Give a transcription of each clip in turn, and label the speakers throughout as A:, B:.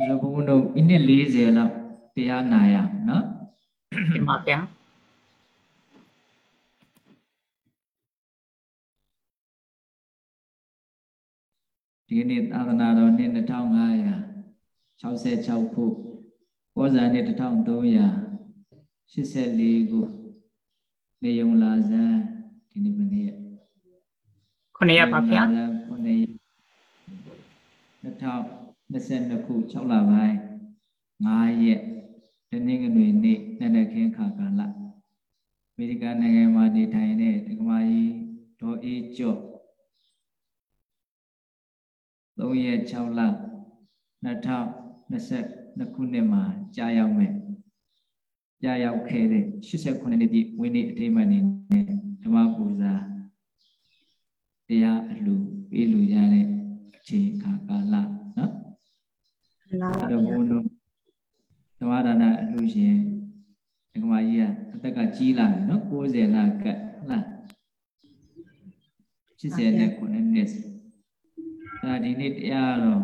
A: ဆိုဘုန်းတို့မိနစ်40လောက်တရားနာရနော်
B: တင်ပါဗျာ
A: ဒီနေ့သာသနာတော်နှစ်2566ခုပောဇာနှစ်1384ခုနေယုံလာဇန်ဒီနေ့မနေ့
B: ခုနှစ်ရက်ပါဗျာ
A: ခုနှစ်ရ က်2022ခု6လပိုင်း9ရက်တနင်္ဂနွေနေ့နက်နက်ခင်းခါကာလအမေရိကန်နိုင်ငံမှာနေထိုင်တဲ့ဒကမာကြီးဒေါ်အေးကျော့3ရက်6လ2022ခုနှစ်မှာကြာရောက်မယ်ကြာရောက်ခဲ့တဲ့89နှစ်ပြည့်ဝင်းနေ့အထိမ်းအမှတ်နေနဲ့ဓမ္မပူဇာတရားအလှပေးလူရတဲ့အချိန်ခါကာလ နော်အဲ့တော့ဘုန်းတော်ဓမ္မဒါနအလှရှင်ဒကမာကြီးကအသက်ကကြီးလာတယ်နော်90လကတ်ဟုတ်လား80နဲ့9နှစ်အဲဒီနေ့တရားတော့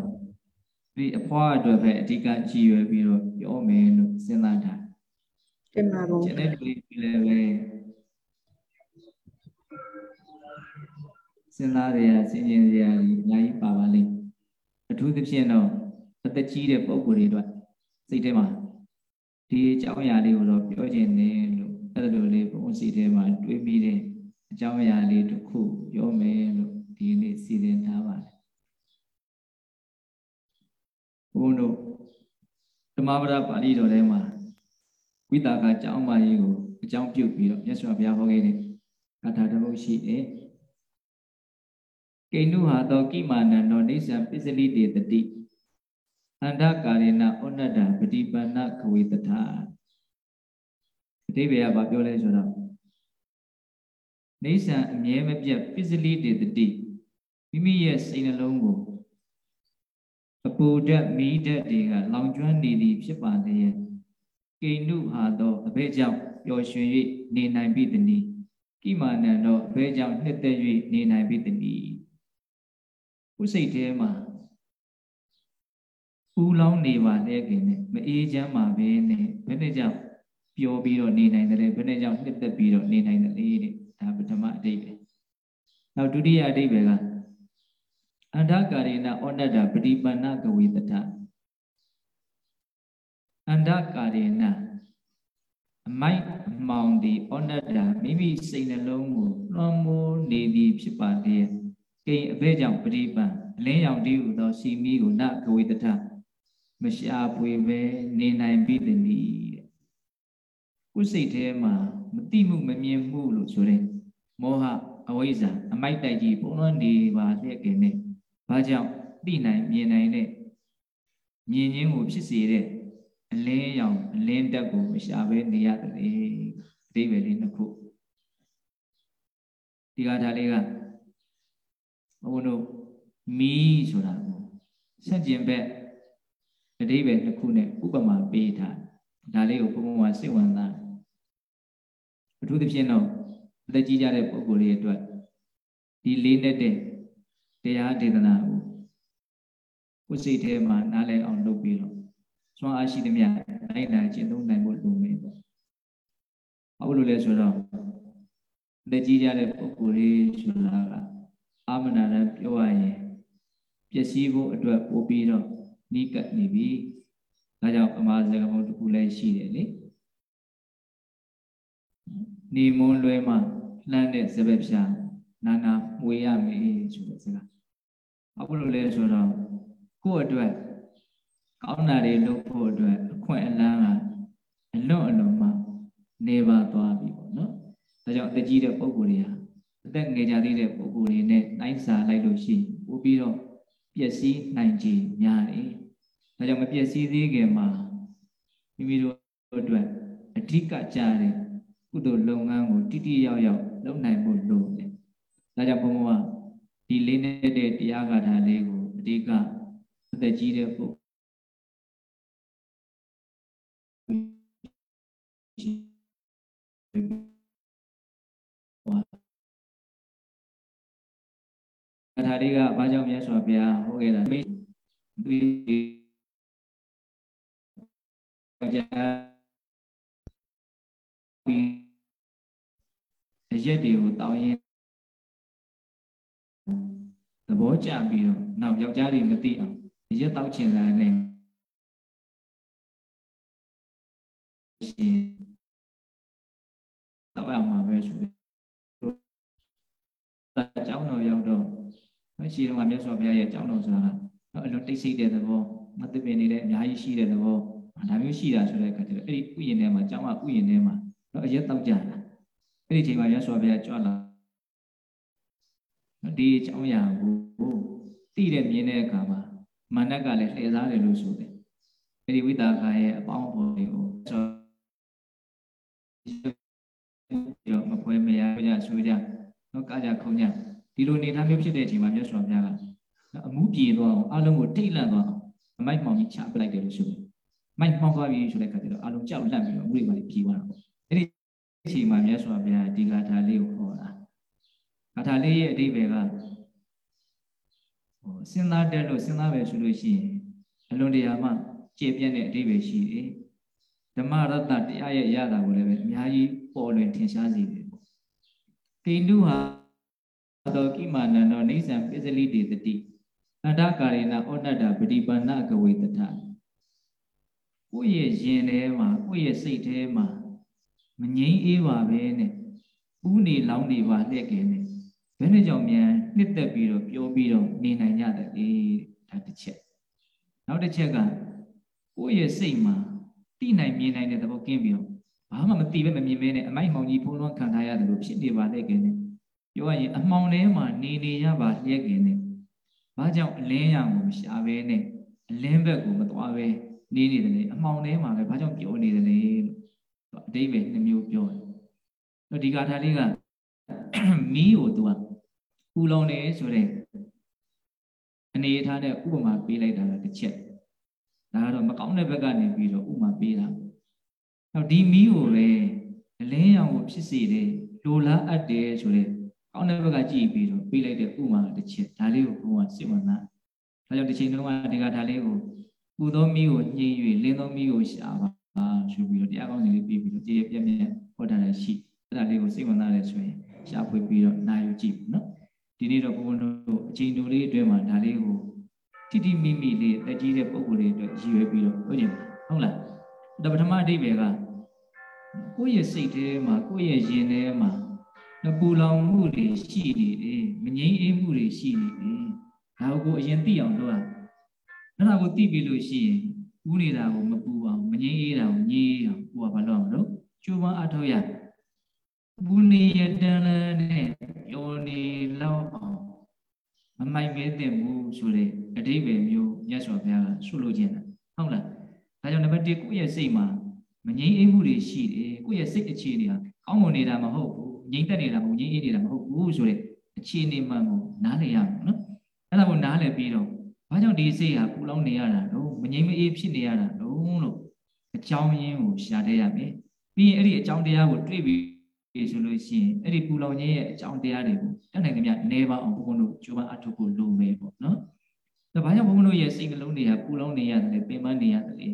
A: ဒီအဖွားအတွက်ပဲအဓိကကြည်ရွယ်ပြီးတော့ပြောမယ်လို့စဉ်းစားထား
B: တင်ပါဘူး
A: ကျန်တဲ့လူတွေလည်းပဲစဉ်းစားရစဉ်းကျင်စရာကြီးအများကြီးပါပါလိမ့်အထူးသဖြင့်တော့ အသက်ကြီးတဲ့ပုံကိုယ်တွေအတွက်စိတ်ထဲမှာဒီအကြောင်းအရာလေးကိုတော့ပြောခြင်းတယ်လို့အဲ့လိုလေးဘုံစိတ်ထဲမှာတွေးပြီးတဲ့အကြောင်းအရာလေးတစ်ခုပြောမယ်လို့ဒီနေ့စီစဉ်ထားပါတယ်ဘုန်းတို့ဓမ္မပဒပါဠိတော်ထဲမှာဝိတာကကျောင်းမကြီးကိုအကြောင်းပြုတ်ပြီးတော့မြတ်စွာဘုရားဟောခဲ့တဲ့ဂါထာတစ်ပုဒ်ရှိတယ်ကိဏုဟာသောကိမာနံသောနေသံပစ္စလိတေတတိ အန္တကာရေနဩနတ္တပฏิပန္နခဝေတထာအတိပ္ပယ်ကဘာပြောလဲဆိုတော့နေသံအမြဲမပြတ်ပစ္စလိတေတတိမိမိရဲ့စိတ်နှလုံးကိုအပူဓာတ်မီးဓာတ်တွေကလောင်ကျွမ်းနေသည်ဖြစ်ပါလေကိဏုဟာသောအဘဲကြောင့်ပျော်ရွှင်၍နေနိုင်ပြီတည်းကိမာနံသောအဘဲကြောင့်နှစ်သက်၍နေနိုင်ပြီတည်းဥစိတ်ထဲမှာ ဦးလောင်းနေပါလေခင်နဲ့မအေးချမ်းပါပဲနဲ့ဘယ်နဲ့ကြောင့်ပျော်ပြီးတော့နေနိုင်တယ်ဘယ်နဲ့ကြောင့်နှစ်သက်ပြီးတော့နေနိုင်တယ်တဲ့ဒါပထမအဓိပ္ပာယ်နောက်ဒုတိယအဓိပ္ပာယ်ကအန္တကာရေနဩနတ္တပฏิပန္နကဝေတထအန္တကာရေနအမိုက်အမောင်ဒီဩနတ္တမိမိစိတ်နှလုံးကိုလွှမ်းမိုးနေသည်ဖြစ်ပါတည်းကိအဘဲကြောင့်ပฏิပန်အလင်းရောင်တည်းဟူသောစီမီကိုနကဝေတထ မရှာပွေပဲနေနိုင်ပြီတည်းတဲ့ကိုယ်စိတ်ထဲမှာမတိမှုမမြင်မှုလို့ဆိုတဲ့မောဟအဝိဇ္ဇာအမိုက်တိုက်ကြီးပုံလွှမ်းနေပါလျက်ခင်နဲ့ဘာကြောင့်သိနိုင်မြင်နိုင်တဲ့မြင်ခြင်းကိုဖြစ်စေတဲ့အလင်းရောင်အလင်းတက်ကိုမရှာဘဲနေရတယ်အဓိပ္ပာယ်လေးနှစ်ခုဒီကထာလေးကဘုန်းတို့မီးဆိုတာကိုဆန့်ကျင်ဘက် အဓိပ္ပာယ်နှစ်ခုနဲ့ဥပမာပေးထားဒါလေးကိုဘုန်းဘုန်းကစိတ်ဝင်စားအထူးသဖြင့်တော့လက်ကြီးကြတဲ့ပုဂ္ဂိုလ်တွေအတွက်ဒီလေးနဲ့တဲ့တရားဒေသနာကိုကိုယ်စိတ်ထဲမှာနားလည်အောင်လုပ်ပြီးတော့စွမ်းအားရှိသမျှနိုင်နိုင်ကျင့်သုံးနိုင်ဖို့လိုမယ်ပေါ့။ဘာလို့လဲဆိုတော့လက်ကြီးကြတဲ့ပုဂ္ဂိုလ်တွေဆိုတာကအာမနာရပြောရရင်ပျက်စီးဖို့အတွက်ပို့ပြီးတော့ နိကပ်နေပြီ။ဒါကြောင့်အမှားစကားပုံတစ်ခုလည်းရှိတယ်လေ။နေမွန်းလွဲမှလှမ်းတဲ့စပက်ဖြာနာနာမွေရမယ်ဆိုတဲ့စကား။ဘာလို့လဲဆိုတော့ကိုယ့်အတွက်ကောင်းတာတွေလုပ်ဖို့အတွက်အခွင့်အလမ်းကအလွန်အလွန်မှနေပါသွားပြီပေါ့နော်။ဒါကြောင့်အကြီးတဲ့ပုံကိုယ်တွေဟာအသက်ငယ်ကြသေးတဲ့ပုံကိုယ်တွေနဲ့နိုင်စာလိုက်လို့ရှိရင်ပို့ပြီးတော့ ပျက်စီးနိုင်ခြေများတယ်။ဒါကြောင့်မပျက်စီးသေးခင်မှာမိမိတို့အတွက်အဓိကကြတဲ့ကုသိုလ်လုပ်ငန်းကိုတိတိယောက်ယောက်လုပ်နိုင်ဖို့လိုတယ်။ဒါကြောင့်ဘုံဘုံကဒီလေးနေတဲ့တရားဂါထာလေးကိုအဓိကအသက်ကြီးတဲ့ပုဂ္ထာလေးကဘာကြောင့်မြတ်စွာဘုရားဟောခဲ့တာမိကြပြီးအရက်တွေကိုတောင်းရင်သဘောကျပြီးတော့နောက်ယောက်ျားတွေမသိအောင်အရက်တောက်ချင်တာနဲ့ရှင်တော့ရမှာပဲဆိုပြီးအကြောင်းတော်ရောက်တော့ မရှိတော့မြတ်စွာဘုရားရဲ့အကြောင်းတော်ဆိုတာကတော့အလွန်တိတ်ဆိတ်တဲ့သဘောမသိပင်နေတဲ့အများကြီးရှိတဲ့သဘောဒါမျိုးရှိတာဆိုတဲ့အခါကျတော့အဲ့ဒီဥယျာဉ်ထဲမှာကျောင်းကဥယျာဉ်ထဲမှာတော့အရက်တောက်ကြတာအဲ့ဒီချိန်မှာမြတ်စွာဘုရားကြွလာဒီအကြောင်းအရာကိုသိတဲ့မြင်တဲ့အခါမှာမာနကလည်းလှည့်စားတယ်လို့ဆိုတယ်အဲ့ဒီဝိတာကရဲ့အပေါင်းအဖော်တွေကိုဆိုရောမဖွဲမရကြဆိုကြတော့ကာကြခုံကြ ဒီလိုနေထားမျိုးဖြစ်တဲ့အချိန်မှာမြတ်စွာဘုရားကအမှုပြေသွားအောင်အလုံးကိုထိတ်လန့်သွားအောင်အမိုက်မှောင်ကြီးချပလိုက်တယ်လို့ဆိုတယ်မိုက်မှောင်သွားပြီဆိုတဲ့အခါကျတော့အလုံးကြောက်လန့်ပြီးတော့အမှုတွေပါပြေသွားတာပေါ့အဲ့ဒီအချိန်မှာမြတ်စွာဘုရားဒီဂါထာလေးကိုဟောတာဂါထာလေးရဲ့အဓိပ္ပာယ်ကဟိုစဉ်းစားတက်လို့စဉ်းစားပဲဆိုလို့ရှိရင်အလွန်တရာမှကျေပြည့်တဲ့အဓိပ္ပာယ်ရှိတယ်ဓမ္မရတ္တတရားရဲ့ရတာကိုလည်းပဲအများကြီးပေါ်လွင်ထင်ရှားစေတယ်ပေါ့ကိန္တုဟာ သောကိမာနန္တောနေဆံပစ္စလိတေတတိအတ္တကာရေနဩတ္တတပฏิပန္နကဝေတထကိုယ့်ရဲ့ရင်ထဲမှာကိုယ့်ရဲ့စိတ်ထဲမှာမငြိမ်းအေးပါပဲနဲ့ဥနေလောင်းနေပါလက်ကျင်နဲ့ဘယ်နဲ့ကြောင့်မြန်နှစ်သက်ပြီးတော့ပြောပြီးတော့နေနိုင်ကြတယ်လေဒါတစ်ချက်နောက်တစ်ချက်ကကိုယ့်ရဲ့စိတ်မှာတိနိုင်မြင်နိုင်တဲ့သဘောကင်းပြီးတော့ဘာမှမတိပဲမမြင်မဲနဲ့အမိုက်မှောင်ကြီးဖုံးလွှမ်းခံထားရတယ်လို့ဖြစ်နေပါလေခင်ဗျ ပြောရရင်အမှောင်ထဲမှာနေနေရပါလျက်ခင်နဲ့ဘာကြောင့်အလင်းရောင်ကိုမရှာဘဲနဲ့အလင်းဘက်ကိုမသွားပဲနေနေတယ်လေအမှောင်ထဲမှာပဲဘာကြောင့်ပြောနေတယ်လေလို့အတိတ်ပဲနှမျိုးပြောတယ်ဒီကာထာလေးကမီးကိုသူကပူလောင်နေဆိုတဲ့အနေထားနဲ့ဥပမာပေးလိုက်တာကတစ်ချက်ဒါကတော့မကောင်းတဲ့ဘက်ကနေပြီးတော့ဥပမာပေးတာနောက်ဒီမီးကိုပဲအလင်းရောင်ကိုဖြစ်စေတယ်လိုလားအပ်တယ်ဆိုတဲ့ ကောင်းတဲ့ဘက်ကကြည့်ပြီးတော့ပေးလိုက်တဲ့ဥပမာတစ်ချက်ဒါလေးကိုဘုရားစိတ်ဝင်စားဒါကြောင့်တစ်ချိန်တုန်းကဒီကဒါလေးကိုပူသောမီးကိုညှိ၍လင်းသောမီးကိုရှာပါဆိုပြီးတော့တရားကောင်းစီလေးပြီးပြီးတော့တည်ရပြည့်ပြည့်ဟောတာလည်းရှိအဲ့ဒါလေးကိုစိတ်ဝင်စားတယ်ဆိုရင်ရှာဖွေပြီးတော့နာယူကြည့်နော်ဒီနေ့တော့ဘုန်းဘုန်းတို့အချိန်တိုလေးအတွင်းမှာဒါလေးကိုတိတိမိမိလေးတက်ကြီးတဲ့ပုံကိုယ်လေးအတွက်ရည်ရွယ်ပြီးတော့ဟုတ်ကြဟုတ်လားဒါပထမအဓိပ္ပာယ်ကကိုယ့်ရဲ့စိတ်ထဲမှာကိုယ့်ရဲ့ရင်ထဲမှာ ပူလောင်မှုတွေရှိနေတယ်မငြိမ်းအေးမှုတွေရှိနေတယ်ဒါကိုအရင်သိအောင်လုပ်ရအဲ့ဒါကိုသိပြီလို့ရှိရင်ဥနေတာကိုမပူအောင်မငြိမ်းအေးတာကိုငြိမ်းအောင်ကိုကဘာလုပ်အောင်လို့ကျိုးပန်းအထောက်ရပူနေရတန်လည်းနဲ့ယောနေလောက်အောင်မမိုက်မဲတဲ့ဘူးဆိုတဲ့အတိပ္ပယ်မျိုးမြတ်စွာဘုရားကဆုလို့ခြင်းတာဟုတ်လားဒါကြောင့်နံပါတ်1ကိုယ့်ရဲ့စိတ်မှာမငြိမ်းအေးမှုတွေရှိတယ်ကိုယ့်ရဲ့စိတ်အခြေအနေဟာကောင်းမွန်နေတာမဟုတ်ဘူး ငြိမ်းသက်နေတာမဟုတ်ငြိမ်းအေးနေတာမဟုတ်ဘူးဆိုတဲ့အခြေအနေမှန်ကိုနားလည်ရမယ်နော်အဲ့ဒါကိုနားလည်ပြီးတော့ဘာကြောင့်ဒီစိတ်ဟာပူလောင်နေရတာလို့မငြိမ်းမအေးဖြစ်နေရတာလို့လို့အကြောင်းရင်းကိုရှာတတ်ရမယ်ပြီးရင်အဲ့ဒီအကြောင်းတရားကိုတွေ့ပြီးဆိုလို့ရှိရင်အဲ့ဒီပူလောင်ခြင်းရဲ့အကြောင်းတရားတွေကိုတတ်နိုင်ကြမြနေပါအောင်ဘုန်းဘုန်းတို့ကြိုးပမ်းအထုတ်ဖို့လိုမယ်ပေါ့နော်ဒါဘာကြောင့်ဘုန်းဘုန်းတို့ရဲ့စိတ်နှလုံးတွေကပူလောင်နေရတယ်ပင်ပန်းနေရတယ်လေ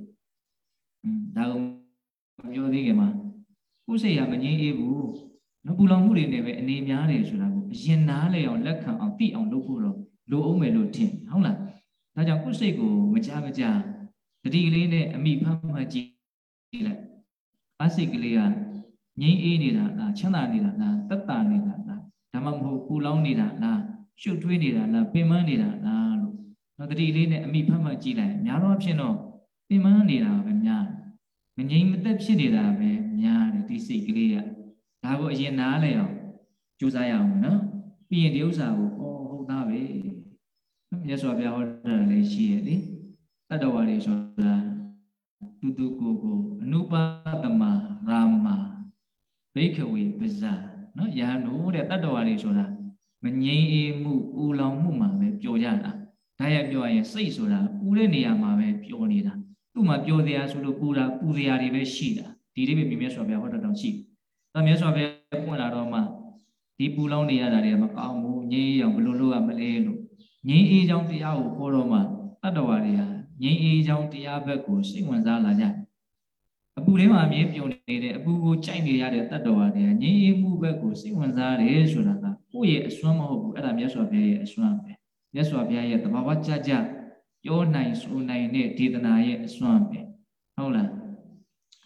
A: อืมဒါကိုပြောသေးခင်မှာကိုယ်စိတ်ဟာမငြိမ်းအေးဘူး နော်ပူလောင်မှုတွေနဲ့ပဲအနေများတယ်ဆိုတာကိုအရင်နားလေအောင်လက်ခံအောင်သိအောင်လုပ်ဖို့တော့လိုအောင်မယ်လို့ထင်ဟုတ်လားဒါကြောင့်ကိုယ်စိတ်ကိုမကြမကြတတိကလေးနဲ့အမိဖမ်းမှကြည့်လိုက်အစိတ်ကလေးကငြိမ်းအေးနေတာလားချမ်းသာနေတာလားတက်တာနေတာလားဒါမှမဟုတ်ပူလောင်နေတာလားရှုပ်ထွေးနေတာလားပင်ပန်းနေတာလားလို့နော်တတိလေးနဲ့အမိဖမ်းမှကြည့်လိုက်များတော့ဖြစ်တော့ပင်ပန်းနေတာပဲများမငြိမ်မသက်ဖြစ်နေတာပဲများတယ်ဒီစိတ်ကလေးက ဒါကိုအရင်နားလဲအောင်ကြိုးစားရအောင်နော်ပြီးရင်ဒီဥစ္စာကိုဩဟုတ်သားပဲမြတ်စွာဘုရားဟောတာလည်းရှိရဲ့လေတတ္တဝါတွေဆိုတာတူတူကိုကိုအနုပါတမရာမဘိခဝေပဇာနော်ယဟန်တို့တဲ့တတ္တဝါတွေဆိုတာမငြိမ်းအေးမှုပူလောင်မှုမှာပဲပျော်ကြတာဒါရပြောရင်စိတ်ဆိုတာပူတဲ့နေရာမှာပဲပျော်နေတာသူ့မှာပျော်တရားဆိုလို့ပူတာပူတရားတွေပဲရှိတာဒီလေးပဲမြတ်စွာဘုရားဟောတော်တော်ရှိ ဒါမြတ်စွာဘုရားပွင့်လာတော့မှဒီပူလောင်နေရတာတွေမကောင်းဘူးငြိမ်းအောင်ဘလို့လို့ရမလဲလို့ငြိမ်းအေးချောင်းတရားကိုဟောတော့မှတတ္တဝါတွေဟာငြိမ်းအေးချောင်းတရားဘက်ကိုစိတ်ဝင်စားလာကြအပူထဲမှာအမြဲပြုံနေတယ်အပူကိုကြိုက်နေရတဲ့တတ္တဝါတွေကငြိမ်းအေးမှုဘက်ကိုစိတ်ဝင်စားတယ်ဆိုတာကကိုယ့်ရဲ့အစွမ်းမဟုတ်ဘူးအဲ့ဒါမြတ်စွာဘုရားရဲ့အစွမ်းပဲမြတ်စွာဘုရားရဲ့တဘာဝကြကြပြောနိုင်ဆိုနိုင်တဲ့ဒေသနာရဲ့အစွမ်းပဲဟုတ်လား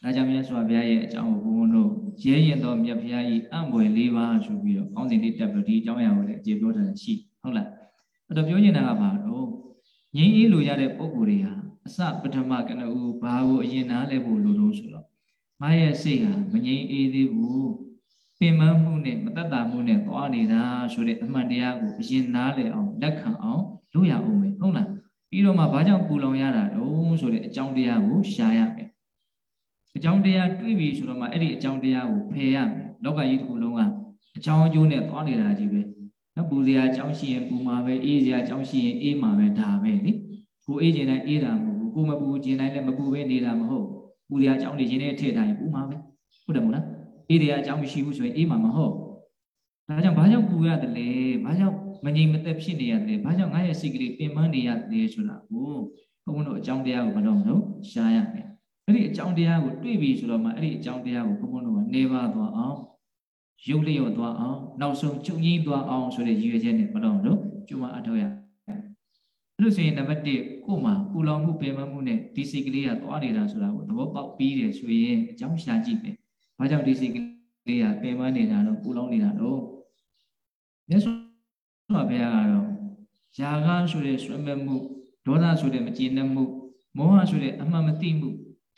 A: ဒါကြောင့်မြတ်စွာဘုရားရဲ့အကြောင်းကိုဘုန်းဘုန်းတို့ရဲရင်တော်မြတ်ဘုရားကြီးအံ့ဖွယ်၄ပါးဆိုပြီးတော့ကောင်းစဉ်လေးတက်ပြီးဒီအကြောင်းအရာကိုလည်းအကျေပြောထားတာရှိဟုတ်လားအဲ့တော့ပြောနေတာကဘာတော့ငြိမ်းအေးလိုရတဲ့ပုံကိုယ်တွေဟာအစပထမကနဦးဘာကိုအရင်နားလဲဖို့လိုလို့ဆိုတော့ငါရဲ့စိတ်ဟာမငြိမ်းအေးသေးဘူးပင်မမှုနဲ့မတတ်တာမှုနဲ့သွားနေတာဆိုတဲ့အမှန်တရားကိုအရင်နားလဲအောင်လက်ခံအောင်လုပ်ရအောင်မယ်ဟုတ်လားပြီးတော့မှဘာကြောင့်ပူလောင်ရတာတုံးဆိုတဲ့အကြောင်းတရားကိုရှာရမယ် အကြောင်းတရားတွေးပြီးဆိုတော့မှအဲ့ဒီအကြောင်းတရားကိုဖယ်ရမယ်လောကကြီးတစ်ခုလုံးကအကြောင်းအကျိုးနဲ့သွားနေတာကြီးပဲနော်ပူစရာအကြောင်းရှိရင်ပူမှာပဲအေးစရာအကြောင်းရှိရင်အေးမှာပဲဒါပဲလေကိုအေးခြင်းတိုင်းအေးတာမဟုတ်ဘူးကိုမပူခြင်းတိုင်းလည်းမပူပဲနေတာမဟုတ်ပူစရာအကြောင်းတွေခြင်းနဲ့ထည့်ထားရင်ပူမှာပဲဟုတ်တယ်မို့လားအေးတရားအကြောင်းမရှိဘူးဆိုရင်အေးမှာမဟုတ်ဒါကြောင့်ဘာကြောင့်ပူရတယ်လဲဘာကြောင့်မငြိမ်မသက်ဖြစ်နေရတယ်ဘာကြောင့်ငါရဲ့စိတ်ကလေးပင်ပန်းနေရတယ်ဆိုတာကိုဘုန်းဘုန်းတို့အကြောင်းတရားကိုမတော့မလို့ရှားရမယ် အဲ့ဒီအကြောင်းတရားကိုတွေ့ပြီဆိုတော့မှအဲ့ဒီအကြောင်းတရားကိုဘုန်းဘုန်းတို့ကနေပါသွားအောင်ရုပ်လျော့သွားအောင်နောက်ဆုံးချုပ်ငြိမ်းသွားအောင်ဆိုတဲ့ရည်ရွယ်ချက်နဲ့မတော့မလို့ကျမအထောက်ရအဲ့လိုဆိုရင်နံပါတ်1ကို့မှာပူလောင်မှုပင်ပန်းမှုနဲ့ဒီစိတ်ကလေးကသွားနေတာဆိုတာကိုသဘောပေါက်ပြီးတယ်ဆိုရင်အကြောင်းရှာကြည့်မယ်ဘာကြောင့်ဒီစိတ်ကလေးကပင်ပန်းနေတာတော့ပူလောင်နေတာတော့မြတ်စွာဘုရားကတော့ຢာကဆိုတဲ့ဆွဲမဲ့မှုဒေါသဆိုတဲ့မကျေနပ်မှုမောဟဆိုတဲ့အမှန်မသိမှု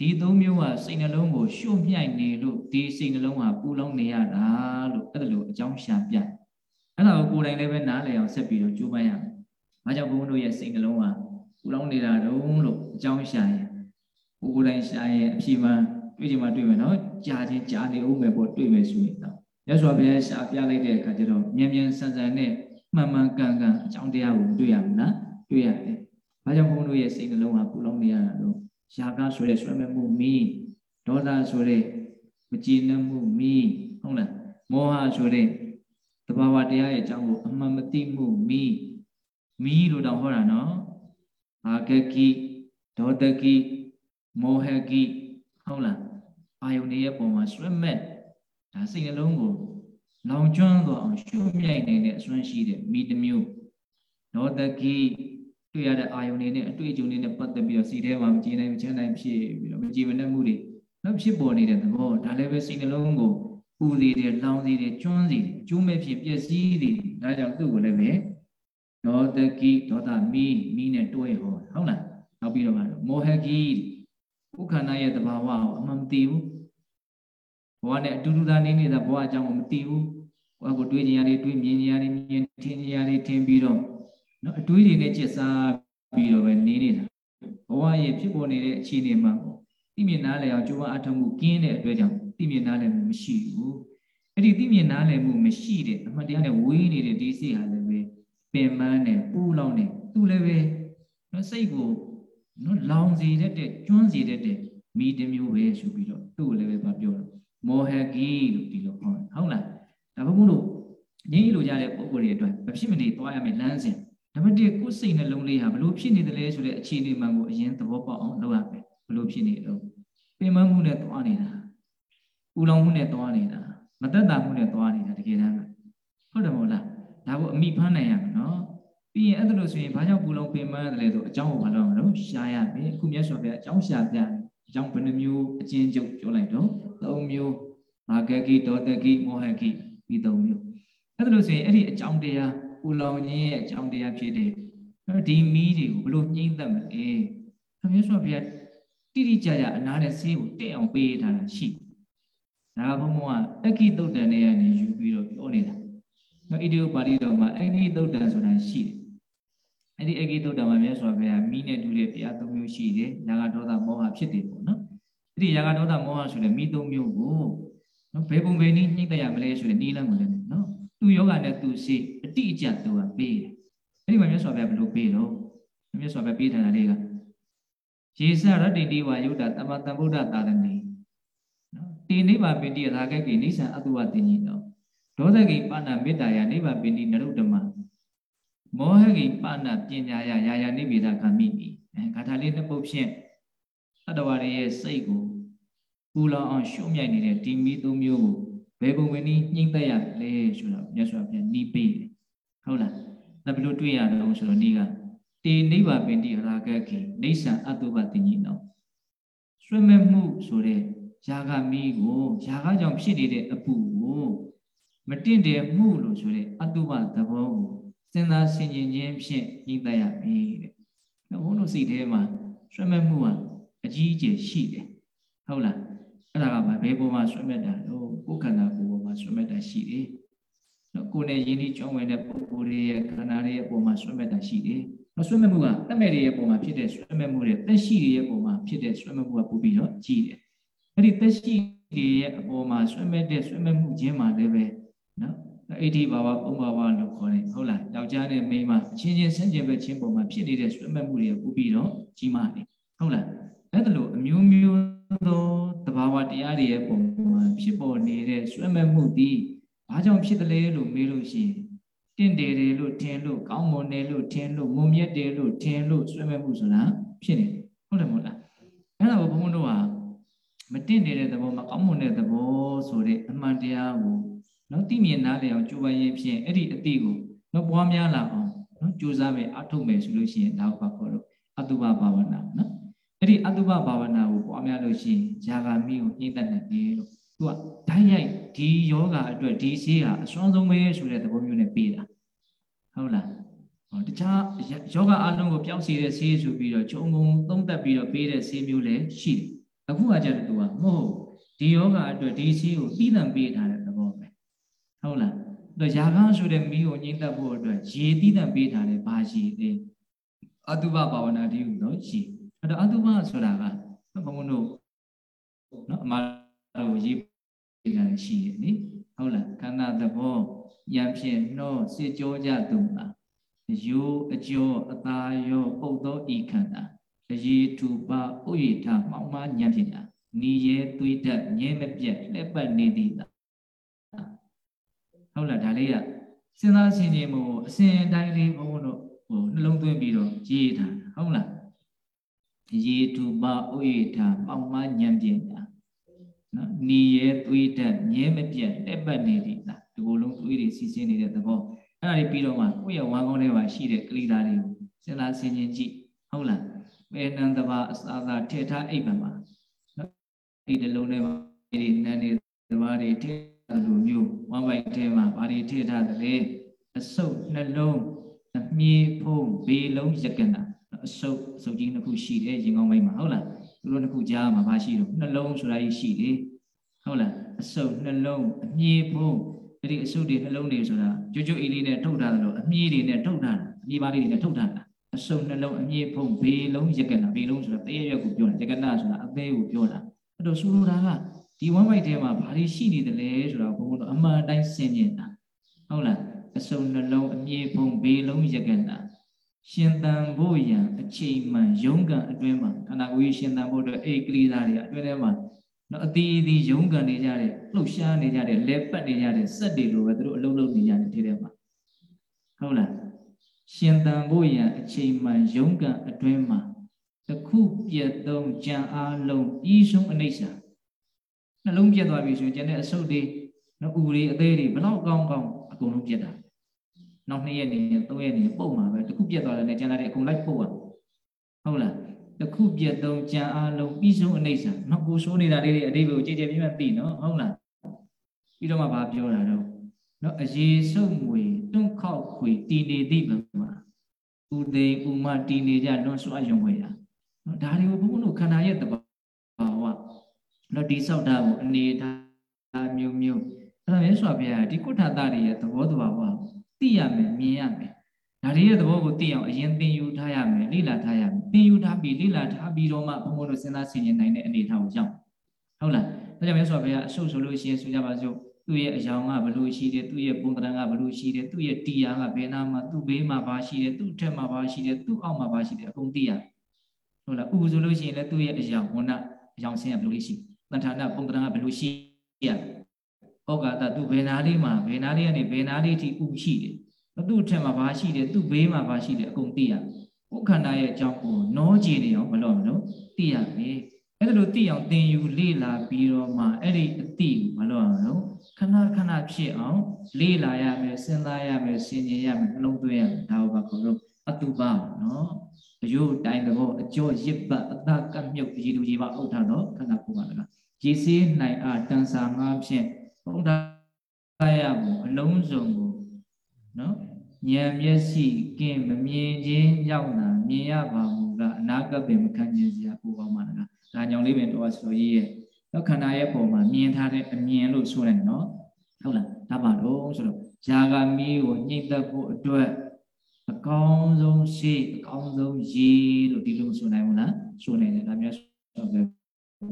A: ဒီသုံးမျိုးဟာစိတ်နှလုံးကိုရှုပ်မြိုက်နေလို့ဒီစိတ်နှလုံးဟာပူလောင်နေရတာလို့အဲ့ဒါလိုအကြောင်းရှာပြအဲ့ဒါကိုကိုယ်တိုင်လည်းပဲနားလည်အောင်ဆက်ပြီးတော့ကြိုးပမ်းရမယ်။ဘာကြောင့်ဘုန်းတို့ရဲ့စိတ်နှလုံးဟာပူလောင်နေတာတုံးလို့အကြောင်းရှာရင်ကိုယ်တိုင်ရှာရင်အဖြေမှတွေ့ချင်မှတွေ့မယ်နော်။ကြာချင်းကြာနေဦးမယ်ပေါ့တွေ့မယ်ဆိုရင်တော့ရသော်ဘုရားရှာပြလိုက်တဲ့အခါကျတော့မြန်မြန်ဆန်ဆန်နဲ့မှန်မှန်ကန်ကန်အကြောင်းတရားကိုတွေ့ရမှာနော်။တွေ့ရတယ်။ဘာကြောင့်ဘုန်းတို့ရဲ့စိတ်နှလုံးဟာပူလောင်နေရတာလို့ ရှားကားဆိုတဲ့ဆွဲမဲ့မှုမိဒေါသဆိုတဲ့မကြည်နပ်မှုမိဟုတ်လားမောဟဆိုတဲ့တဘာဝတရားရဲ့အကြောင်းကိုအမှန်မသိမှုမိမိလို့တော့ဟောတာနော်အာဂကိဒေါတကိမောဟကိဟုတ်လားအာယုန်ရဲ့ပုံမှာဆွဲမဲ့ဒါစိတ်နှလုံးကိုလောင်ကျွမ်းသွားအောင်ရှုမြိုက်နေတဲ့အစွမ်းရှိတဲ့မိတစ်မျိုးဒေါတကိ တွေ့ရတဲ့အာယုန်တွေနဲ့အတွေ့အကြုံတွေနဲ့ပတ်သက်ပြီးတော့စိတ်ထဲမှာမကြည်နိုင်မချမ်းနိုင်ဖြစ်ပြီးတော့မကြည်မနှက်မှုတွေနောက်ဖြစ်ပေါ်နေတဲ့သဘောဒါလည်းပဲစိတ်နှလုံးကိုပူစေတယ်လောင်စေတယ်ကျွမ်းစေတယ်ကျိုးမဲ့ဖြစ်ပျက်စီးတယ်ဒါကြောင့်သူ့ကိုလည်းပဲဒေါတကိဒေါသမီးမီးနဲ့တွဲဟောဟုတ်လားနောက်ပြီးတော့မှမောဟကိဥက္ခဏရဲ့သဘာဝကိုအမှန်မသိဘူးဘဝနဲ့အတူတူသာနေနေတာဘဝအကြောင်းကိုမသိဘူးဘဝကိုတွေးကြရတယ်တွေးမြင်ကြရတယ်မြင်ထင်ကြရတယ်ထင်ပြီးတော့ နော်အတွေးတွေနဲ့จิตစားပြီးတော့ပဲနေနေတာဘဝရဲ့ဖြစ်ပေါ်နေတဲ့အခြေအနေမှာသိမြင်နားလည်အောင်ကြိုးပမ်းအထောက်မှုကင်းတဲ့အတွက်ကြောင့်သိမြင်နားလည်မှုမရှိဘူးအဲ့ဒီသိမြင်နားလည်မှုမရှိတဲ့အမှန်တရားနဲ့ဝေးနေတဲ့ဒီစိတ်ဟာလည်းပဲပင်ပန်းနဲ့ပူလောင်နေသူလည်းပဲနော်စိတ်ကိုနော်လောင်စေတတ်တဲ့ကျွမ်းစေတတ်တဲ့မိတမျိုးပဲဆိုပြီးတော့သူ့ကိုလည်းပဲပြောတော့မောဟကီလို့ဒီလိုဟောဟုတ်လားဒါဘုံတို့ငြိမ်းလိုကြတဲ့ပုံကိုယ်တွေအတွက်မဖြစ်မနေသွားရမယ်လမ်းစဉ် နံပါတ်1ကိုယ်စိတ်နှလုံးလေးဟာဘလို့ဖြစ်နေတယ်လဲဆိုတဲ့အခြေအနေမှန်ကိုအရင်သဘောပေါက်အောင်လုပ်ရမယ်ဘလို့ဖြစ်နေတော့ပင်မမှုနဲ့သွားနေတာပူလောင်မှုနဲ့သွားနေတာမသက်သာမှုနဲ့သွားနေတာတကယ်တမ်းဟုတ်တယ်မဟုတ်လားဒါကိုအမိဖမ်းနိုင်ရမယ်နော်ပြီးရင်အဲ့ဒါလို့ဆိုရင်ဘာကြောင့်ပူလောင်ပင်မတယ်လဲဆိုအကြောင်းကိုဘာလို့မလို့ရှားရမယ်အခုမြတ်စွာဘုရားအကြောင်းရှာပြတယ်အကြောင်းဘယ်နှမျိုးအချင်းချုပ်ပြောလိုက်တော့၃မျိုးမာဂကိဒေါတကိမောဟကိဒီ၃မျိုးအဲ့ဒါလို့ဆိုရင်အဲ့ဒီအကြောင်းတရား ပူလောင်ခြင်းရဲ့အကြောင်းတရားဖြစ်တဲ့ဒီမီးတွေကိုဘလို့ညှိမ့်သက်မလဲအမြတ်စွာဘုရားတိတိကျကျအနာနဲ့ဆေးကိုတက်အောင်ပေးထားတာရှိဒါကဘုံဘုံကအကိတုတ်တန်နဲ့ကနေယူပြီးတော့ပြောနေတာနော်ဣတိယပါဠိတော်မှာအကိတုတ်တန်ဆိုတာရှိတယ်အဲ့ဒီအကိတုတ်တန်မှာမြတ်စွာဘုရားမိနဲ့တူတဲ့တရားသုံးမျိုးရှိတယ်။ညာကဒေါသမောဟဖြစ်တယ်ပေါ့နော်။အဲ့ဒီညာကဒေါသမောဟဆိုတဲ့မိသုံးမျိုးကိုနော်ဘယ်ပုံဘယ်နည်းနှိမ့်တရမလဲဆိုတဲ့နည်းလမ်းကိုလည်းနော်သူ့ယောဂနဲ့သူစီ အတိအကျသူကပေးတယ်။အဲ့ဒီမှာမြတ်စွာဘုရားဘယ်လိုပေးတော့မြတ်စွာဘုရားပေးထားတာလေးကယေစရတ္တိတိဝယုဒ္ဓတမတံဗုဒ္ဓသာရဏီနော်တေနိဗ္ဗာပိတိရာဂကိနိသံအတုဝတင်ကြီးတော့ဒေါသကိပါဏမေတ္တာယနိဗ္ဗာပိတိနရုဒ္ဓမမောဟကိပါဏပညာယယာယာနိဗ္ဗေဒခမိမိအဲဂါထာလေးနှစ်ပုဒ်ဖြင့်တတ္တဝရရဲ့စိတ်ကိုပူလောင်အောင်ရှုံ့မြိုက်နေတဲ့ဒီမီသုံးမျိုးကိုဘယ်ပုံပဲနည်းညှိမ့်သက်ရလဲဆိုတော့မြတ်စွာဘုရားနီးပေးတယ် ဟုတ်လားဒါဘယ်လိုတွေ့ရတော့ဆိုတော့ဒီကတေနိဗ္ဗာပင်တိရာဂခေနေဆံအတုပတင်ကြီးနော်ဆွေးမဲ့မှုဆိုတဲ့ຢာကမီးကိုຢာကကြောင့်ဖြစ်နေတဲ့အပူကိုမတင့်တယ်မှုလို့ဆိုတဲ့အတုပသဘောကိုစဉ်းစားဆင်ခြင်ခြင်းဖြင့်ညှိသက်ရပြီတဲ့။ဘုန်းတို့စိတ်ထဲမှာဆွေးမဲ့မှုကအကြီးအကျယ်ရှိတယ်ဟုတ်လားအဲ့ဒါကဘယ်ပုံမှာဆွေးမဲ့တာလို့ကိုယ်ခန္ဓာကိုယ်ပေါ်မှာဆွေးမဲ့တာရှိတယ်။ နော်ကိုယ်နဲ့ယဉ်ဤကြောင်းဝင်တဲ့ပုဂ္ဂိုလ်တွေရဲ့ခန္ဓာတွေရဲ့ပုံမှာဆွေးမဲ့တာရှိတယ်။နော်ဆွေးမဲ့မှုကတမဲ့တွေရဲ့ပုံမှာဖြစ်တဲ့ဆွေးမဲ့မှုတွေတက်ရှိတွေရဲ့ပုံမှာဖြစ်တဲ့ဆွေးမဲ့မှုကပို့ပြီးတော့ကြီးတယ်။အဲ့ဒီတက်ရှိတွေရဲ့အပေါ်မှာဆွေးမဲ့တဲ့ဆွေးမဲ့မှုချင်းမှာလည်းပဲနော်အဋ္ဌိဘာဝပုံဘာဝလို့ခေါ်တယ်ဟုတ်လားယောက်ျားနဲ့မိန်းမအချင်းချင်းဆန့်ကျင်ဘက်ချင်းပုံမှာဖြစ်နေတဲ့ဆွေးမဲ့မှုတွေပို့ပြီးတော့ကြီးမားတယ်ဟုတ်လားအဲ့ဒါလို့အမျိုးမျိုးသောတဘာဝတရားတွေရဲ့ပုံမှာဖြစ်ပေါ်နေတဲ့ဆွဲမဲ့မှုသည် ဘာကြောင့်ဖြစ်တယ်လဲလို့မေးလို့ရှိရင်တင့်တယ်တယ်လို့ထင်လို့ကောင်းမွန်တယ်လို့ထင်လို့မုံမြတ်တယ်လို့ထင်လို့ဆွဲမဲ့မှုဆိုတာဖြစ်နေတယ်ဟုတ်တယ်မဟုတ်လားအဲ့ဒါကိုဘုန်းဘုန်းတို့ကမတင့်နေတဲ့သဘောမကောင်းမွန်တဲ့သဘောဆိုတဲ့အမှန်တရားကိုနော်သိမြင်နားလည်အောင်ကြိုးပမ်းရင်ဖြင့်အဲ့ဒီအတိကိုနော်ပွားများလာအောင်နော်ကြိုးစားမယ်အထုတ်မယ်ဆိုလို့ရှိရင်ဒါကိုခေါ်လို့အတုပဘာဝနာနော်အဲ့ဒီအတုပဘာဝနာကိုပွားများလို့ရှိရင်ဇာဂာမိကိုညှိတတ်နိုင်တယ်လို့ သူကဓာတ်ရိုက်ဒီယောဂအတွက်ဒီဆေးဟာအစွမ်းဆုံးပဲဆိုတဲ့သဘောမျိုးနဲ့ပေးတာဟုတ်လားဟောတခြားယောဂအလုံးကိုပျောက်စေတဲ့ဆေးဆိုပြီးတော့ခြုံငုံသုံးသက်ပြီးတော့ပေးတဲ့ဆေးမျိုးလည်းရှိတယ်အခုကကြတော့သူကမဟုတ်ဒီယောဂအတွက်ဒီဆေးကိုပြီးတံပေးထားတဲ့သဘောပဲဟုတ်လားတော့ယာကားဆိုတဲ့မိကိုညှိတတ်ဖို့အတွက်ရေတိတံပေးထားတဲ့ဘာရှိသေးအတုပဘာဝနာတိဟုတော့ရှိအဲ့တော့အတုပဆိုတာကဘုံဘုံတို့နော်အမှား တို့ရေးပြတာရှိတယ်နိဟုတ်လားခန္ဓာသဘောယံဖြင့်နှောစစ်ကြောကြသူမှာယောအကျော်အသာယောပုတ်သောဤခန္ဓာအရေးထူပါဥယျထမောင်မညံဖြင့်နီရဲသွေးတတ်ငဲမပြတ်လက်ပတ်နေသည်သာဟုတ်လားဒါလေးကစဉ်းစားဆင်ခြင်မှုအစဉ်အတိုင်းလေးဘုန်းဘုန်းတို့ဟိုနှလုံးသွင်းပြီးတော့ရေးထားဟုတ်လားရေတူပါဥယျထာပေါင်မညံပြင်းတာ နော်နီရဲသွေးတတ်မြဲမပြတ်လက်ပတ်နေသည်လားဒီလိုလုံးသွေးတွေစီးဆင်းနေတဲ့သဘောအဲ့ဒါတွေပြီးတော့မှကိုယ့်ရဲ့ဝမ်းကောင်းထဲမှာရှိတဲ့ကလိတာတွေကိုစဉ်းစားဆင်ခြင်ကြည့်ဟုတ်လားပေနံတဘာအစာသာထည့်ထားအိပ်ပါမှာနော်ဒီတလုံးထဲမှာဒီနန်းနေတဘာတွေထည့်လိုမျိုးဝမ်းပိုက်ထဲမှာဘာတွေထည့်ထားသလဲအဆုပ်နှလုံးအမြေဖုံးဘေလုံးရကနာအဆုပ်အဆုပ်ကြီးနှစ်ခုရှိတယ်ရင်ကောင်းပိုင်းမှာဟုတ်လား သူတို့နှစ်ခုကြားမှာဘာရှိတော့နှလုံးဆိုတာကြီးရှိတယ်ဟုတ်လားအဆုပ်နှလုံးအမြေဖုံးအဲ့ဒီအဆုပ်တွေနှလုံးတွေဆိုတာကြွကြွအေးလေးနဲ့ထုတ်ထားတယ်လို့အမြေတွေနဲ့ထုတ်ထားတာအမြေပါလေးတွေနဲ့ထုတ်ထားတာအဆုပ်နှလုံးအမြေဖုံးဘေလုံးရကနာဘေလုံးဆိုတာတရရွက်ကိုပြောတာရကနာဆိုတာအသေးကိုပြောတာအဲ့တော့ဆိုလိုတာကဒီဝမ်းမိုက်ထဲမှာဘာတွေရှိနေတယ်လဲဆိုတော့ဘုန်းဘုန်းတို့အမှန်တိုင်းဆင်မြင်တာဟုတ်လားအစုံနှလုံးအမြေဖုံဘေလုံးရကနာ ရှင်သန်ဖို့ရန်အချိန်မှန်ရုံးကန်အတွင်းမှာခန္ဓာကိုယ်ရှင်သန်ဖို့အတွက်အိတ်ကလေးသားတွေအတွင်းထဲမှာနော်အတီးအတီးရုံးကန်နေကြတဲ့လှုပ်ရှားနေကြတဲ့လဲပတ်နေကြတဲ့စက်တွေလိုပဲသူတို့အလုံးလုံးနေကြတဲ့ထဲထဲမှာဟုတ်လားရှင်သန်ဖို့ရန်အချိန်မှန်ရုံးကန်အတွင်းမှာတခုပြတ်သုံးကြံအားလုံးပြီးဆုံးအနိစ္စနှလုံးပြတ်သွားပြီဆိုရင်ကျန်တဲ့အဆုတ်တွေနော်ဥတွေအသေးတွေဘလောက်ကောင်းကောင်းအကုန်လုံးပြတ်တာ နောက်2ရက်နေ3ရက်နေပုတ်မှာပဲတခုပြတ်သွားတယ်နဲ့ကျန်လာတဲ့အကုန်လိုက်ပုတ်ရဟုတ်လားတခုပြတ်သုံးကြံအားလုံးပြီးဆုံးအနိစ္စနော်ကိုဆိုးနေတာလေးတွေအတိတ်ကိုကြည်ကြည်ပြည့်ပြည့်သိနော်ဟုတ်လားပြီးတော့မှဘာပြောတာတော့နော်အရေးစုပ်ငွေတွန့်ခောက်ခွေတည်နေသည့်ဘမှာဥသိဥမတည်နေကြလွန်ဆွအယုံွယ်တာနော်ဒါတွေကိုဘုန်းဘုန်းတို့ခန္ဓာရဲ့တဘာဝနော်ဒီဆောက်တာကိုအနေထားမျိုးမျိုးအဲ့ဒါမျိုးဆိုပြရဒီကုဋ္ဌတာတွေရဲ့သဘောတဘာဝ သိရမယ်မြင်ရမယ်ဒါတွေရဲ့သဘောကိုသိအောင်အရင်သင်ယူထားရမယ်လေ့လာထားရမယ်သင်ယူထားပြီးလေ့လာထားပြီးတော့မှဘုံဘုံတို့စဉ်းစားဆင်ခြင်နိုင်တဲ့အနေအထားကိုရောက်ဟုတ်လားဒါကြောင့်မြတ်စွာဘုရားအဆုပ်ဆိုလို့ရှိရင်ဆိုကြပါစို့သူ့ရဲ့အယောင်ကဘလို့ရှိတယ်သူ့ရဲ့ပုံသဏ္ဍာန်ကဘလို့ရှိတယ်သူ့ရဲ့တရားကဘယ်နာမှာသူ့ဘေးမှာဘာရှိတယ်သူ့ထက်မှာဘာရှိတယ်သူ့အောက်မှာဘာရှိတယ်အကုန်သိရဟုတ်လားဥဆိုလို့ရှိရင်လည်းသူ့ရဲ့အယောင်ဝဏ္ဏအယောင်ဆင်းကဘလို့ရှိတဏ္ဍာနပုံသဏ္ဍာန်ကဘလို့ရှိရ ဩဃာတသူဘယ်နာလေးမှာဘယ်နာလေးကနေဘယ်နာလေးထိဥရှိတယ်သူ့ထက်မှာဘာရှိတယ်သူ့ဘေးမှာဘာရှိတယ်အကုန်သိရဘုခန္ဓာရဲ့အကြောင်းကိုနောကြည်နေအောင်မလို့မလို့သိရမယ်အဲ့ဒါလိုသိအောင်သင်ယူလေ့လာပြီးတော့မှအဲ့ဒီအတိကိုမလုပ်အောင်လို့ခဏခဏဖြစ်အောင်လေ့လာရမယ်စဉ်းစားရမယ်ဆင်ခြင်ရမယ်နှလုံးသွင်းရမယ်ဒါကိုပါခေါ်လို့အတုပနော်အယုတ်တိုင်းတော့အကျော်ရစ်ပတ်အသကမြုပ်ရေလူကြီးပါအုတ်ထတော့ခဏခုပါလားရေစေးနိုင်အားတန်စာငါဖြင့် ဘုရားရမှုအလုံးစုံကိုနော်ဉာဏ်မျက်စိကင်းမမြင်ခြင်းရောက်တာမြင်ရပါမူကအနာကပင်မခံခြင်းစရာပူပေါင်းပါလားဒါကြောင့်လေးပင်တော်ဆိုရေးရဲ့တော့ခန္ဓာရဲ့ပုံမှာမြင်ထားတဲ့အမြင်လို့ဆိုတယ်နော်ဟုတ်လားဒါပါတော့ဆိုတော့ဇာဂမီးကိုညှိသက်ဖို့အတွက်အကောင်းဆုံးရှိအကောင်းဆုံးရေးလို့ဒီလိုဆိုနိုင်မလားဆိုနိုင်တယ်ဒါမျိုးဆိုပဲ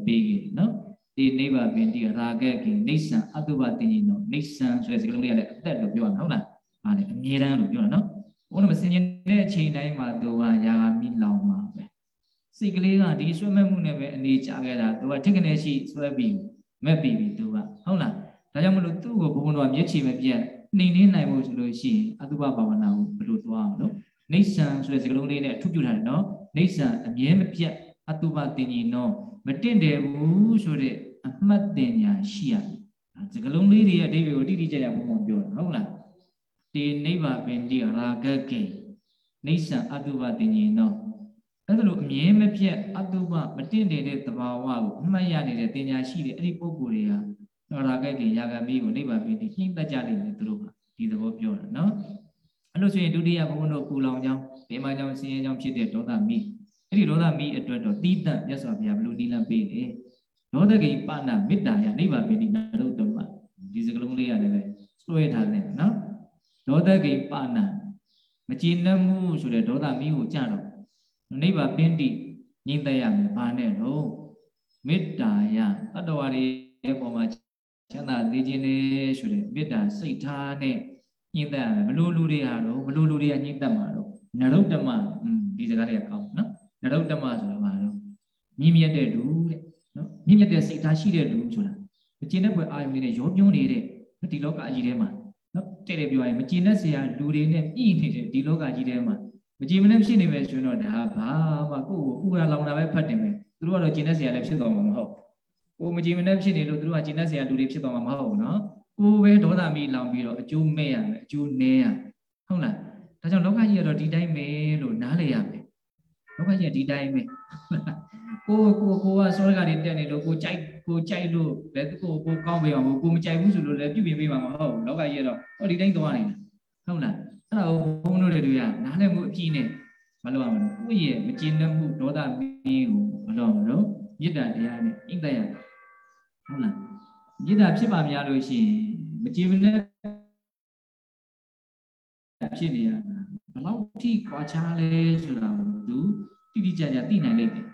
A: ပြီးပြီနော် ဒီနိဗ္ဗာန်ပင်ဒီရာဂက်ကင်နေဆံအတုပတင်ကြီးနော်နေဆံဆိုတဲ့စကားလုံးလေးကလည်းအသက်လို့ပြောရမှာဟုတ်လားဟာလေအမြဲတမ်းလို့ပြောတာနော်ဘုန်းတော်မစင်ကျင်တဲ့အချိန်တိုင်းမှာသူကယာဂမီလောင်မှာပဲစိတ်ကလေးကဒီဆွဲမဲ့မှုနဲ့ပဲအနေချခဲ့တာသူကထိကနေရှိဆွဲပြီးမက်ပြီးပြီသူကဟုတ်လားဒါကြောင့်မလို့သူ့ကိုဘုန်းတော်ကမျက်ခြေမပြတ်နှိမ်နှင်းနိုင်ဖို့ဆိုလို့ရှိရင်အတုပဘာဝနာကိုဘယ်လိုသွားအောင်လို့နေဆံဆိုတဲ့စကားလုံးလေးနဲ့အထူးပြုထားတယ်နော်နေဆံအမြဲမပြတ်အတုပတင်ကြီးနော်မတင့်တယ်ဘူးဆိုတဲ့ အမှတ်တင်ညာရှိရတယ်စကလုံးလေးတွေရဲ့အဓိပ္ပာယ်ကိုတိတိကျကျဘုံဘုံပြောတာဟုတ်လားတေနိဗ္ဗာပင်တိရာဂကေနေဆံအတုပတင်ကြီးနော်အဲ့ဒါလိုအမြဲမပြတ်အတုပမတင့်တယ်တဲ့သဘာဝကိုအမှတ်ရနေတဲ့တင်ညာရှိတဲ့အဲ့ဒီပုံကိုယ်တွေကရာဂကေရာဂမီကိုနိဗ္ဗာပင်တိနှိမ့်သက်ကြလိမ့်မယ်သူတို့ကဒီသဘောပြောတာနော်အဲ့လိုဆိုရင်ဒုတိယဘုံဘုံတို့ပူလောင်ကြောင်းဗေမာကြောင်းဆင်းရဲကြောင်းဖြစ်တဲ့ဒေါသမီအဲ့ဒီဒေါသမီအတွက်တော့တိတ္တမြတ်စွာဘုရားဘယ်လိုနိလန်းပေးလဲ ဒေါသကိပဏမေတ္တာယနိဗ္ဗာန်ပိဋိနရုတ္တမဒီစကလုံးလေးရတယ်ပဲစွဲထားတယ်နော်ဒေါသကိပဏမကြည်နပ်မှုဆိုတဲ့ဒေါသမီးကိုကြတော့နိဗ္ဗာန်ပိဋိညှိမ့်သက်ရမယ်ဘာနဲ့တော့မေတ္တာယတတ္တဝါတွေရဲ့ပုံမှာချမ်းသာသေးခြင်းနဲ့ဆိုတဲ့မေတ္တာစိတ်ထားနဲ့ညှိမ့်သက်ရမယ်ဘလို့လူတွေဟာတော့ဘလို့လူတွေကညှိမ့်သက်မှာတော့နရုတ္တမဒီစကားတွေကကောင်းနော်နရုတ္တမဆိုတာဘာလို့မြင့်မြတ်တဲ့လူတဲ့နော် မြင့်မြတ်တဲ့စိတ်ထားရှိတဲ့လူဆိုတာမကျင်တဲ့ဘွယ်အာယုန်လေးရောပြုံးနေတဲ့ဒီလောကကြီးထဲမှာနော်တဲ့တယ်ပြောရင်မကျင်တဲ့ဆရာလူတွေနဲ့ပြည့်နေတဲ့ဒီလောကကြီးထဲမှာမကြည်မနဲ့ဖြစ်နေပဲဆိုတော့ဒါဘာမှကိုယ့်ကိုဥက္ကလောင်တာပဲဖတ်တင်မယ်သူတို့ကတော့ကျင်တဲ့ဆရာလည်းဖြစ်သွားမှာမဟုတ်ကိုမကြည်မနဲ့ဖြစ်နေလို့သူတို့ကကျင်တဲ့ဆရာလူတွေဖြစ်သွားမှာမဟုတ်ဘူးနော်ကိုပဲဒေါသမီလောင်ပြီးတော့အကျိုးမဲ့ရမယ်အကျိုးနည်းရဟုတ်လားဒါကြောင့်လောကကြီးကတော့ဒီတိုင်းပဲလို့နားလည်ရမယ်လောကကြီးကဒီတိုင်းပဲ ကိုကိုကိုကစောရကတွေတက်နေလို့ကိုကြိုက်ကိုကြိုက်လို့လည်းကိုကိုကောင်းပေးအောင်ကိုမကြိုက်ဘူးဆိုလို့လည်းပြုပြင်ပေးမှာမဟုတ်ဘူးလောကကြီးကတော့ဟောဒီတိုင်းသွားနေတာဟုတ်လားအဲ့ဒါကိုဘုန်းတို့တွေကနားလည်မှုအပြည့်နဲ့မလုပ်ရမလို့ကိုယ့်ရဲ့မကျေနပ်မှုဒေါသမင်းကိုမလုပ်ရမလို့မေတ္တာတရားနဲ့အိမ်သက်ရဟုတ်လားမေတ္တာဖြစ်ပါများလို့ရှိရင်မကျေမနပ်ဖြစ်နေရတာဘယ်လောက်ထိကြွားချလဲဆိုတာကိုသူတိတိကျကျသိနိုင်လိမ့်မယ်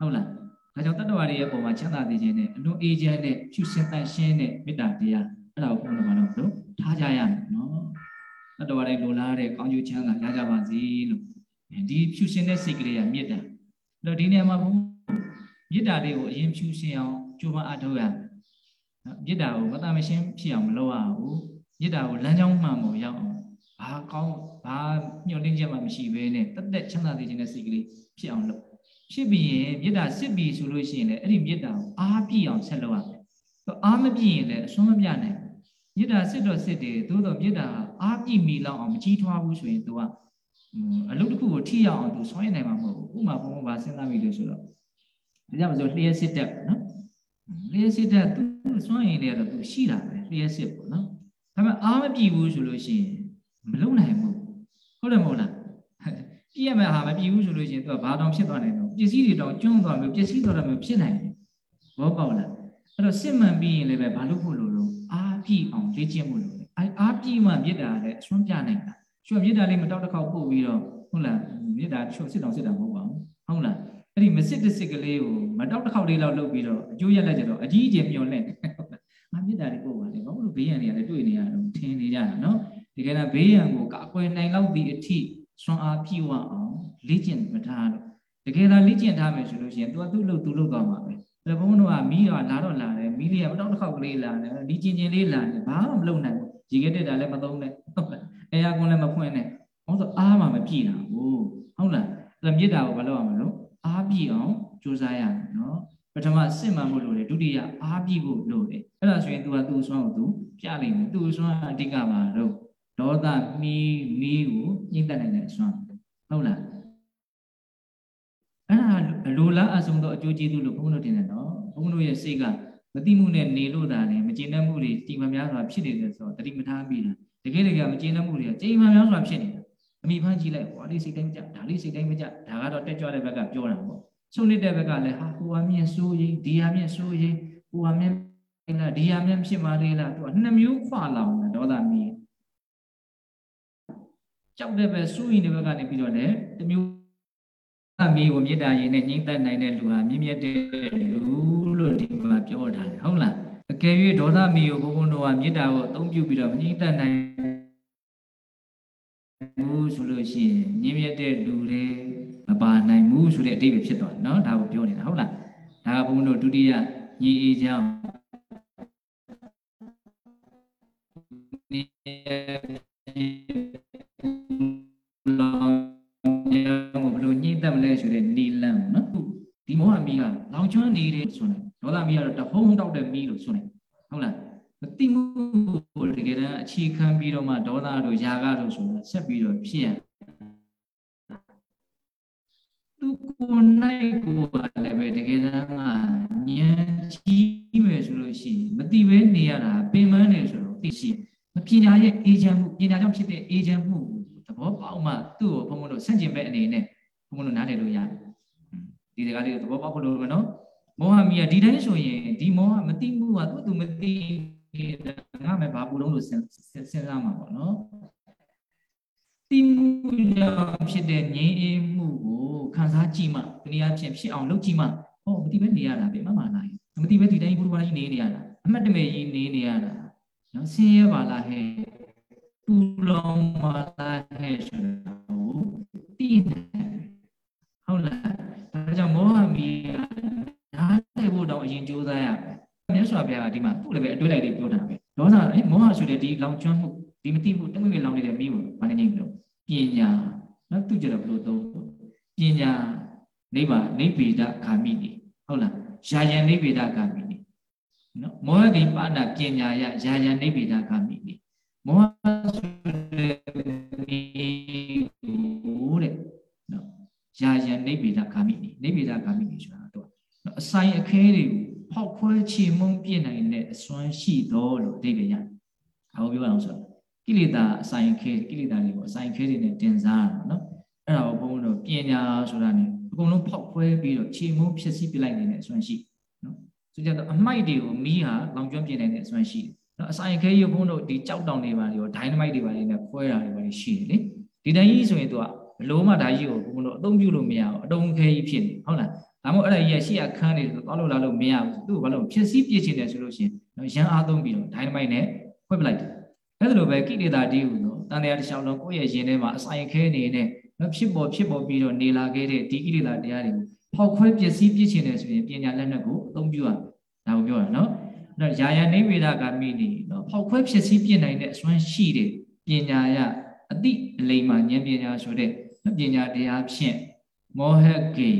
A: ဟုတ်လားဒါကြောင့်တတ္တဝါတွေရဲ့ပုံမှာချမ်းသာစေခြင်းနဲ့အလွန်အေးချမ်းတဲ့ဖြူစင်တန်ရှင်းတဲ့မေတ္တာတရားအဲ့ဒါကိုဘုန်းတော်ကတော့ထားကြရမယ်နော်တတ္တဝါတွေလိုလားတဲ့ကောင်းကျိုးချမ်းသာရကြပါစေလို့ဒီဖြူစင်တဲ့စိတ်ကလေးကမေတ္တာအဲ့တော့ဒီနေရာမှာဘုန်းမေတ္တာတွေကိုအရင်ဖြူစင်အောင်ကြိုးပမ်းအထောက်ရမေတ္တာကိုမတမရှင်းဖြစ်အောင်မလုပ်ရဘူးမေတ္တာကိုလမ်းကြောင်းမှန်ပေါ်ရောက်အောင်ဘာကောင်းဘာညှို့နှင်းချက်မှမရှိဘဲနဲ့တက်တက်ချမ်းသာစေခြင်းတဲ့စိတ်ကလေးဖြစ်အောင်လုပ် ဖြစ်ပြီးရင်မေတ္တာစစ်ပြီးဆိုလို့ရှိရင်လည်းအဲ့ဒီမေတ္တာကိုအားပြည့်အောင်ဆက်လုပ်ရမယ်။အားမပြည့်ရင်လည်းအစွန်းမပြနိုင်ဘူး။မေတ္တာစစ်တော့စစ်တယ်သို့တော့မေတ္တာအားပြည့်မိလောက်အောင်မကြီးထွားဘူးဆိုရင် तू ကအလုပ်တစ်ခုကိုထိရောက်အောင် तू ဆောင်ရနိုင်မှာမဟုတ်ဘူး။ဥမာဘုံဘုံပါစဉ်းစားမိလို့ဆိုတော့ဒါကြောင့်မဆိုလျှက်စစ်တက်နော်။လျှက်စစ်တက် तू စွန့်ရင်လည်းတော့ तू ရှိတာပဲလျှက်စစ်ပေါ့နော်။ဒါပေမဲ့အားမပြည့်ဘူးဆိုလို့ရှိရင်မလုံနိုင်ဘူး။ဟုတ်တယ်မဟုတ်လား။ ပြည့်ရမယ့်ဟာမပြည့်ဘူးဆိုလို့ရှိရင် तू ကဘာတောင်ဖြစ်သွားနိုင်တော့ပစ္စည်းတွေတောင်ကျွန်းသွားမျိုးပစ္စည်းတော်တော်မျိုးဖြစ်နိုင်တယ်ဘောပေါက်လားအဲ့တော့စစ်မှန်ပြီးရင်လည်းပဲဘာလို့ဖို့လို့လို့အားပြည့်အောင်လေ့ကျင့်မှုလို့လေအဲအားပြည့်မှမြစ်တာလည်းအစွန်းပြနိုင်တာကျွတ်မြစ်တာလေးမတောက်တစ်ခေါက်ပို့ပြီးတော့ဟုတ်လားမြစ်တာချွတ်စစ်တောင်စစ်တာမဟုတ်ပါဘူးဟုတ်လားအဲ့ဒီမစစ်တစ်စစ်ကလေးကိုမတောက်တစ်ခေါက်လေးလောက်လုပ်ပြီးတော့အကျိုးရလက်ကြတော့အကြီးအကျယ်မျောလဲငါမြစ်တာလေးပို့ပါလေဘာလို့ဘေးရန်တွေကလည်းတွေ့နေရတော့ထင်းနေကြတာနော်ဒီကနေ့ဘေးရန်ကိုကာကွယ်နိုင်လောက်သည့်အထိ စွမ်းအားပြည့်ဝအောင်လေ့ကျင့်မထားတော့တကယ်သာလေ့ကျင့်ထားမယ်ဆိုလို့ရှိရင် तू သူ့လို့သူ့လို့သွားမှာပဲဒါဘုန်းတို့ကမီးကလာတော့လာတယ်မီးလေးကမတော့တစ်ခေါက်ကလေးလာတယ်ဒီကျင်ကျင်လေးလာတယ်ဘာမှမလုပ်နိုင်ဘူးရေခဲတက်တာလည်းမသုံးနဲ့အဲယာကွန်လည်းမဖွင့်နဲ့ဟောဆိုအားမှမပြည့်တာဘူးဟုတ်လားအဲ့ဒါမြစ်တာကိုမလုပ်ရမလို့အားပြည့်အောင်ကြိုးစားရမယ်နော် ပထမစစ်မှန်ဖို့လိုတယ်ဒုတိယအားပြည့်ဖို့လိုတယ်အဲ့ဒါဆိုရင် तू ကသူ့ဆွမ်းကို तू ပြလိမ့်မယ်သူ့ဆွမ်းအဓိကပါတော့ ဒေါသမီးမီးကိုညှိတတ်နိုင်တဲ့အဆွမ်းဟုတ်လားအဲ့ဒါလိုလားအဆုံးတော့အကျိုးကျေးဇူးလို့ဘုန်းတော်တင်တယ်နော်ဘုန်းတော်ရဲ့စိတ်ကမတိမှုနဲ့နေလို့တာလည်းမကျေနပ်မှုတွေတိမ်မများစွာဖြစ်နေတယ်ဆိုတော့တတိမထားပြီးလားတကယ်တကယ်မကျေနပ်မှုတွေကတိမ်မများစွာဖြစ်နေတာအမိဖန်းကြည့်လိုက်ဟောလေးစိတ်တိုင်းမကြဒါလေးစိတ်တိုင်းမကြဒါကတော့တက်ကြွတဲ့ဘက်ကပြောတာပေါ့ဆုံးနေတဲ့ဘက်ကလည်းဟာဟိုဟာမြင့်ဆိုးရင်ဒီဟာမြင့်ဆိုးရင်ဟိုဟာမြင့်လားဒီဟာမြင့်ဖြစ်မှလေးလားသူကနှစ်မျိုးခွာလောင်တယ်ဒေါသမီး ကြောက်တဲ့ဘက်စိုးရင်တဲ့ဘက်ကနေပြီးတော့လည်းတမျိုးအမီကိုမေတ္တာရင်နဲ့ညှိသက်နိုင်တဲ့လူဟာမြင့်မြတ်တဲ့လူလို့ဒီမှာပြောထားတယ်ဟုတ်လားအကယ်၍ဒေါသမီကိုဘုန်းဘုန်းတော်ကမေတ္တာကိုအသုံးပြုပြီးတော့မညှိသက်နိုင်ဘူးဆိုလို့ရှိရင်မြင့်မြတ်တဲ့လူတွေမပါနိုင်ဘူးဆိုတဲ့အတိတ်ပဲဖြစ်သွားတယ်เนาะဒါကိုပြောနေတာဟုတ်လားဒါကဘုန်းဘုန်းတို့ဒုတိယညီအေးချောင်းလော မောဟမီးကလောင်ကျွမ်းနေတဲ့ဆိုနေဒေါသမီးကတော့တဟုံးတောက်တဲ့မီးလို့ဆိုနေဟုတ်လားမတိမှုတကယ်တမ်းအခြေခံပြီးတော့မှဒေါသတို့ຢာကတို့ဆိုတာဆက်ပြီးတော့ဖြစ်ရသူကိုနိုင်ကိုလည်းပဲတကယ်တမ်းကဉာဏ်ကြီးမယ်ဆိုလို့ရှိရင်မတိပဲနေရတာပင်ပန်းနေဆိုတော့သိရှိပညာရဲ့အေဂျင့်မှုပညာကြောင့်ဖြစ်တဲ့အေဂျင့်မှုသဘောပေါက်မှသူ့ကိုဘုံဘုံတို့ဆန့်ကျင်မဲ့အနေနဲ့ဘုံဘုံတို့နားလည်လို့ရတယ် ဒီစကားလေးကိုသဘောပေါက်ဖို့လိုမယ်နော်မောဟမီးကဒီတိုင်းဆိုရင်ဒီမောဟမတိမှုကသူ့သူမတိငါမဲ့ဘာပူလုံးလို့စဉ်းစားမှာပေါ့နော်တိမှုကြောင့်ဖြစ်တဲ့ငြိမ်းအေးမှုကိုခံစားကြည့်မှတနည်းအားဖြင့်ဖြစ်အောင်လုပ်ကြည့်မှဟောမတိပဲနေရတာပဲမမှန်လားမတိပဲဒီတိုင်းဘုရားကြီးနေနေရတာအမှတ်တမဲ့ကြီးနေနေရတာနော်ဆင်းရဲပါလားဟဲ့ပူလောင်ပါလားဟဲ့ဆိုတော့တည်နေဟုတ်လားဒါကြောင့် မောဟမီးဒါလည်းဖို့တော့အရင်ကြိုးစားရမယ်မြတ်စွာဘုရားကဒီမှာသူ့လည်းပဲအတွေ့လိုက်လေးပြောတာပဲဒေါသအဲမောဟဆိုတဲ့ဒီလောင်ကျွမ်းမှုဒီမတိမှုတမွေလောင်နေတဲ့မိကိုမနေနိုင်ဘူးပညာနော်သူကြတော့ဘလို့သုံးပညာနိဗ္ဗာန်နိဗ္ဗေဒခာမိနေဟုတ်လားယာယံနိဗ္ဗေဒခာမိနေနော်မောဟတိပါဏပညာယယာယံနိဗ္ဗေဒခာမိနေမောဟဆိုတဲ့မိကိုတဲ့နော်ယာယံနိဗ္ဗေဒခာမိ နေနိဗ္ဗေဒခာမိနေဆိုတာတော့နော်အဆိုင်အခဲတွေကိုဖောက်ခွဲချေမှုန်းပြနိုင်တဲ့အစွမ်းရှိတော်လို့အဓိပ္ပာယ်ရတယ်။အဟောပြောအောင်ဆိုတော့ကိလေသာအဆိုင်ခဲကိလေသာတွေကိုအဆိုင်ခဲတွေနဲ့တင်စားတာနော်အဲ့ဒါကိုဘုန်းဘုန်းတို့ပညာဆိုတာ ਨੇ အကုန်လုံးဖောက်ခွဲပြီးတော့ခြေမုံဖြစ်စီပြလိုက်နေတဲ့အစွမ်းရှိနော်ဆိုကြတော့အမိုက်တွေကိုမီးဟာလောင်ကျွမ်းပြနေတဲ့အစွမ်းရှိတယ်နော်အဆိုင်ခဲရုပ်ဘုန်းတို့ဒီကြောက်တောင်တွေပါလေရောဒိုင်းနမိုက်တွေပါလေနဲ့ခွဲတာတွေပါလေရှိတယ်လေဒီတိုင်းကြီးဆိုရင်သူက ဘလို့မှဒါကြီးကိုဘုန်းဘုန်းတို့အသုံးပြုလို့မရဘူးအတုံးခဲကြီးဖြစ်နေဟုတ်လားဒါမှမဟုတ်အဲ့ဒါကြီးရရှိရခန်းနေဆိုတော့လို့လာလို့မရဘူးသူ့ကိုဘာလို့ဖြစ်စီပြစ်ချင်တယ်ဆိုလို့ရှိရင်ရန်အားသုံးပြီးတော့ဒိုင်းနမိုက်နဲ့ခွဲပလိုက်တယ်အဲ့ဒါလိုပဲကိလေသာတီးဟူသောတန်တရားတစ်ချောင်းလုံးကိုယ့်ရဲ့ရင်ထဲမှာအဆိုင်ခဲနေနဲ့နော်ဖြစ်ပေါ်ဖြစ်ပေါ်ပြီးတော့နေလာခဲ့တဲ့ဒီကိလေသာတရားတွေကိုဖောက်ခွဲပျက်စီးပြစ်ချင်တယ်ဆိုရင်ပညာလက်နက်ကိုအသုံးပြုရဒါကိုပြောတာနော်အဲ့တော့ယာယနိဗေဒကမိနေနော်ဖောက်ခွဲပျက်စီးပြစ်နိုင်တဲ့အစွမ်းရှိတဲ့ပညာရအတိအလိမ္မာဉာဏ်ပညာဆိုတဲ့ ပညာတရားဖြင့်မောဟကေ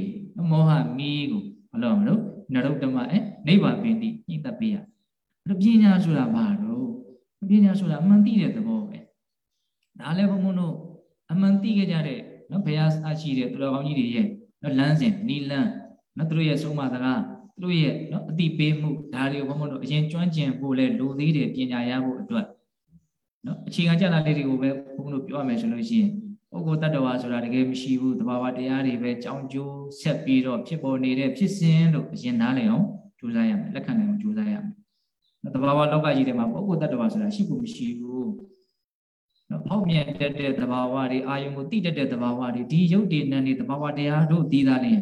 A: မောဟမီးကိုဘယ်လိုမလို့နရုတ္တမအဲနိဗ္ဗာန်ပင်တိညှိတတ်ပေးရအဲ့ပညာဆိုတာဘာတော့ပညာဆိုတာအမှန်သိတဲ့သဘောပဲဒါလည်းဘုံဘုံတို့အမှန်သိခဲ့ကြတဲ့နော်ဘုရားအရှိတဲ့သူတော်ကောင်းကြီးတွေရဲ့နော်လမ်းစဉ်နီလန်းနော်သူတို့ရဲ့ဆုံးမစကားသူတို့ရဲ့နော်အတိပေးမှုဒါတွေကိုဘုံဘုံတို့အရင်ကျွမ်းကျင်ဖို့လဲလိုသေးတယ်ပညာရဖို့အတွက်နော်အခြေခံကြတာလေးတွေကိုပဲဘုံဘုံတို့ပြောရမယ်ဆိုလို့ရှိရင် ပုဂ္ဂိုလ်တ attva ဆိုတာတကယ်မရှိဘူးတဘာဝတရားတွေပဲကြောင်းကျိုးဆက်ပြီးတော့ဖြစ်ပေါ်နေတဲ့ဖြစ်စဉ်လို့အရင်နားလည်အောင်ကြိုးစားရမယ်လက်ခံနိုင်အောင်ကြိုးစားရမယ်တဘာဝလောကကြီးထဲမှာပုဂ္ဂိုလ်တ attva ဆိုတာရှိဖို့မရှိဘူးနော်ဖောက်ပြန်တတ်တဲ့တဘာဝတွေအာယုံကိုတိတတ်တဲ့တဘာဝတွေဒီရုပ်တည်နံတွေတဘာဝတရားတို့သိသားလျင်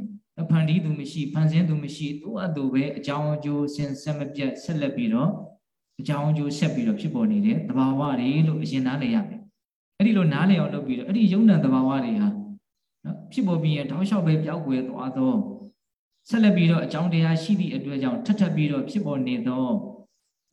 A: ဖန်တီးသူမရှိဖန်ဆင်းသူမရှိသူ့အတူပဲအကြောင်းအကျိုးဆင်ဆက်မပြတ်ဆက်လက်ပြီးတော့အကြောင်းအကျိုးဆက်ပြီးတော့ဖြစ်ပေါ်နေတဲ့တဘာဝတွေလို့အရင်နားလည်ရမယ် အဲ့ဒီလိုနားလည်အောင်လုပ်ပြီးတော့အဲ့ဒီယုံနံတဘာဝတွေဟာနော်ဖြစ်ပေါ်ပြီးရင်တောင်းလျှောက်ပဲပြောက်ွယ်သွားသောဆက်လက်ပြီးတော့အကြောင်းတရားရှိသည့်အတွက်ကြောင့်ထပ်ထပ်ပြီးတော့ဖြစ်ပေါ်နေသော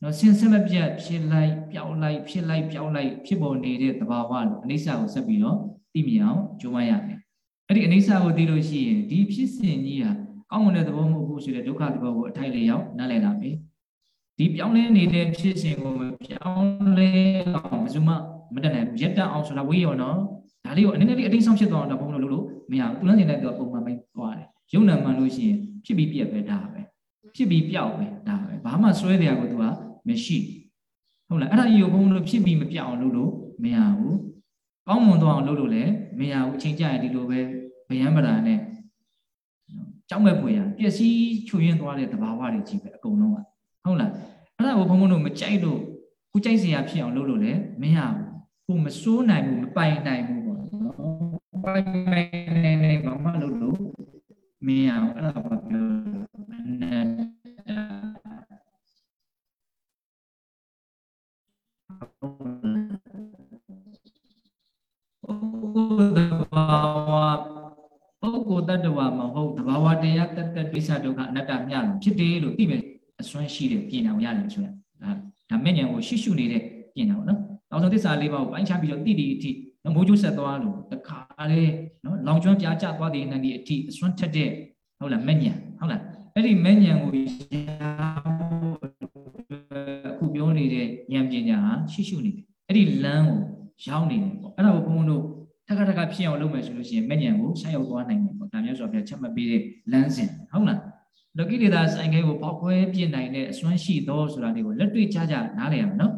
A: နော်ဆင်းဆက်မပြတ်ဖြစ်လိုက်ပြောင်းလိုက်ဖြစ်လိုက်ပြောင်းလိုက်ဖြစ်ပေါ်နေတဲ့သဘာဝလို့အနိစ္စကိုဆက်ပြီးတော့သိမြင်အောင်ကြိုးပမ်းရမယ်အဲ့ဒီအနိစ္စကိုသိလို့ရှိရင်ဒီဖြစ်စဉ်ကြီးဟာကောင်းမွန်တဲ့သဘောမဟုတ်ဘူးဆိုတဲ့ဒုက္ခသဘောကိုအထိုက်လျောက်နားလည်လာပြီဒီပြောင်းလဲနေတဲ့ဖြစ်စဉ်ကိုပြောင်းလဲအောင်မစုမ မတက်နိုင်ရက်တက်အောင်ဆိုတာဝေးရောနော်ဒါလေးကိုအနေနဲ့လေးအတိတ်ဆောင်ဖြစ်သွားအောင်တော့ဘုံလို့လို့မရဘူးသူလည်းနေလိုက်တော့ပုံမှန်ပဲသွားတယ်ယုံနာမှန်လို့ရှိရင်ဖြစ်ပြီးပြက်ပဲဒါပဲဖြစ်ပြီးပြောက်ပဲဒါပဲဘာမှစွဲတရားကိုသူကမရှိဟုတ်လားအဲ့ဒါကြီးကိုဘုံလို့ဖြစ်ပြီးမပြောက်အောင်လုပ်လို့မရဘူးကောင်းမွန်သွားအောင်လုပ်လို့လည်းမရဘူးအချိန်ကြာရင်ဒီလိုပဲဗျံပရာနဲ့ကြောက်မဲ့ဖွယ်ရပျက်စီးချွေရင်သွားတဲ့သဘာဝတွေကြီးပဲအကုန်လုံးကဟုတ်လားအဲ့ဒါကိုဘုံဘုံတို့မကြိုက်လို့ကိုကြိုက်စရာဖြစ်အောင်လုပ်လို့လည်းမရဘူး ကိုမစိုးနိုင်ဘူးမပိုင်နိုင်ဘူးပေါ့နော်ပိုင်နိုင်နိုင်ဘာမှလုပ်လို့မရအောင်အဲ့ဒါဘာပြောပုဂ္ဂိုလ်တ attva မဟုတ်တဘာဝတရားတတဒိဋ္ဌဒုက္ခအနတ္တမျှလို့ဖြစ်တယ်လို့သိမယ်အစွမ်းရှိတဲ့ပြင်အောင်ရတယ်ဆိုရဒါဒါမဲ့ဉာဏ်ကိုရှုရှုနေတဲ့ပြင်အောင်နော် နောက်ဆုံးသစ္စာလေးပါးကိုပိုင်းခြားပြီးတော့သိဒီအထိမိုးကျိုးဆက်သွားလို့တခါလေနော်လောင်ကျွမ်းပြားကျသွားတဲ့နန္ဒီအထိအစွမ်းထက်တဲ့ဟုတ်လားမဲ့ဉာဏ်ဟုတ်လားအဲ့ဒီမဲ့ဉာဏ်ကိုအခုပြောနေတဲ့ဉာဏ်ပညာဟာရှုရှုနေတယ်အဲ့ဒီလမ်းကိုရောက်နေတယ်ပေါ့အဲ့ဒါကိုဘုန်းဘုန်းတို့ထက်ခါထက်ခါဖြစ်အောင်လုပ်မယ်ဆိုလို့ရှိရင်မဲ့ဉဏ်ကိုဆက်ရောက်သွားနိုင်တယ်ပေါ့ဒါမျိုးဆိုတော့ချက်မပေးတဲ့လမ်းစဉ်ဟုတ်လားလောကိလေသာဆိုင်ခဲကိုပေါက်ခွဲပြစ်နိုင်တဲ့အစွမ်းရှိသောဆိုတာတွေကိုလက်တွေ့ကြကြနားလည်ရမယ်နော်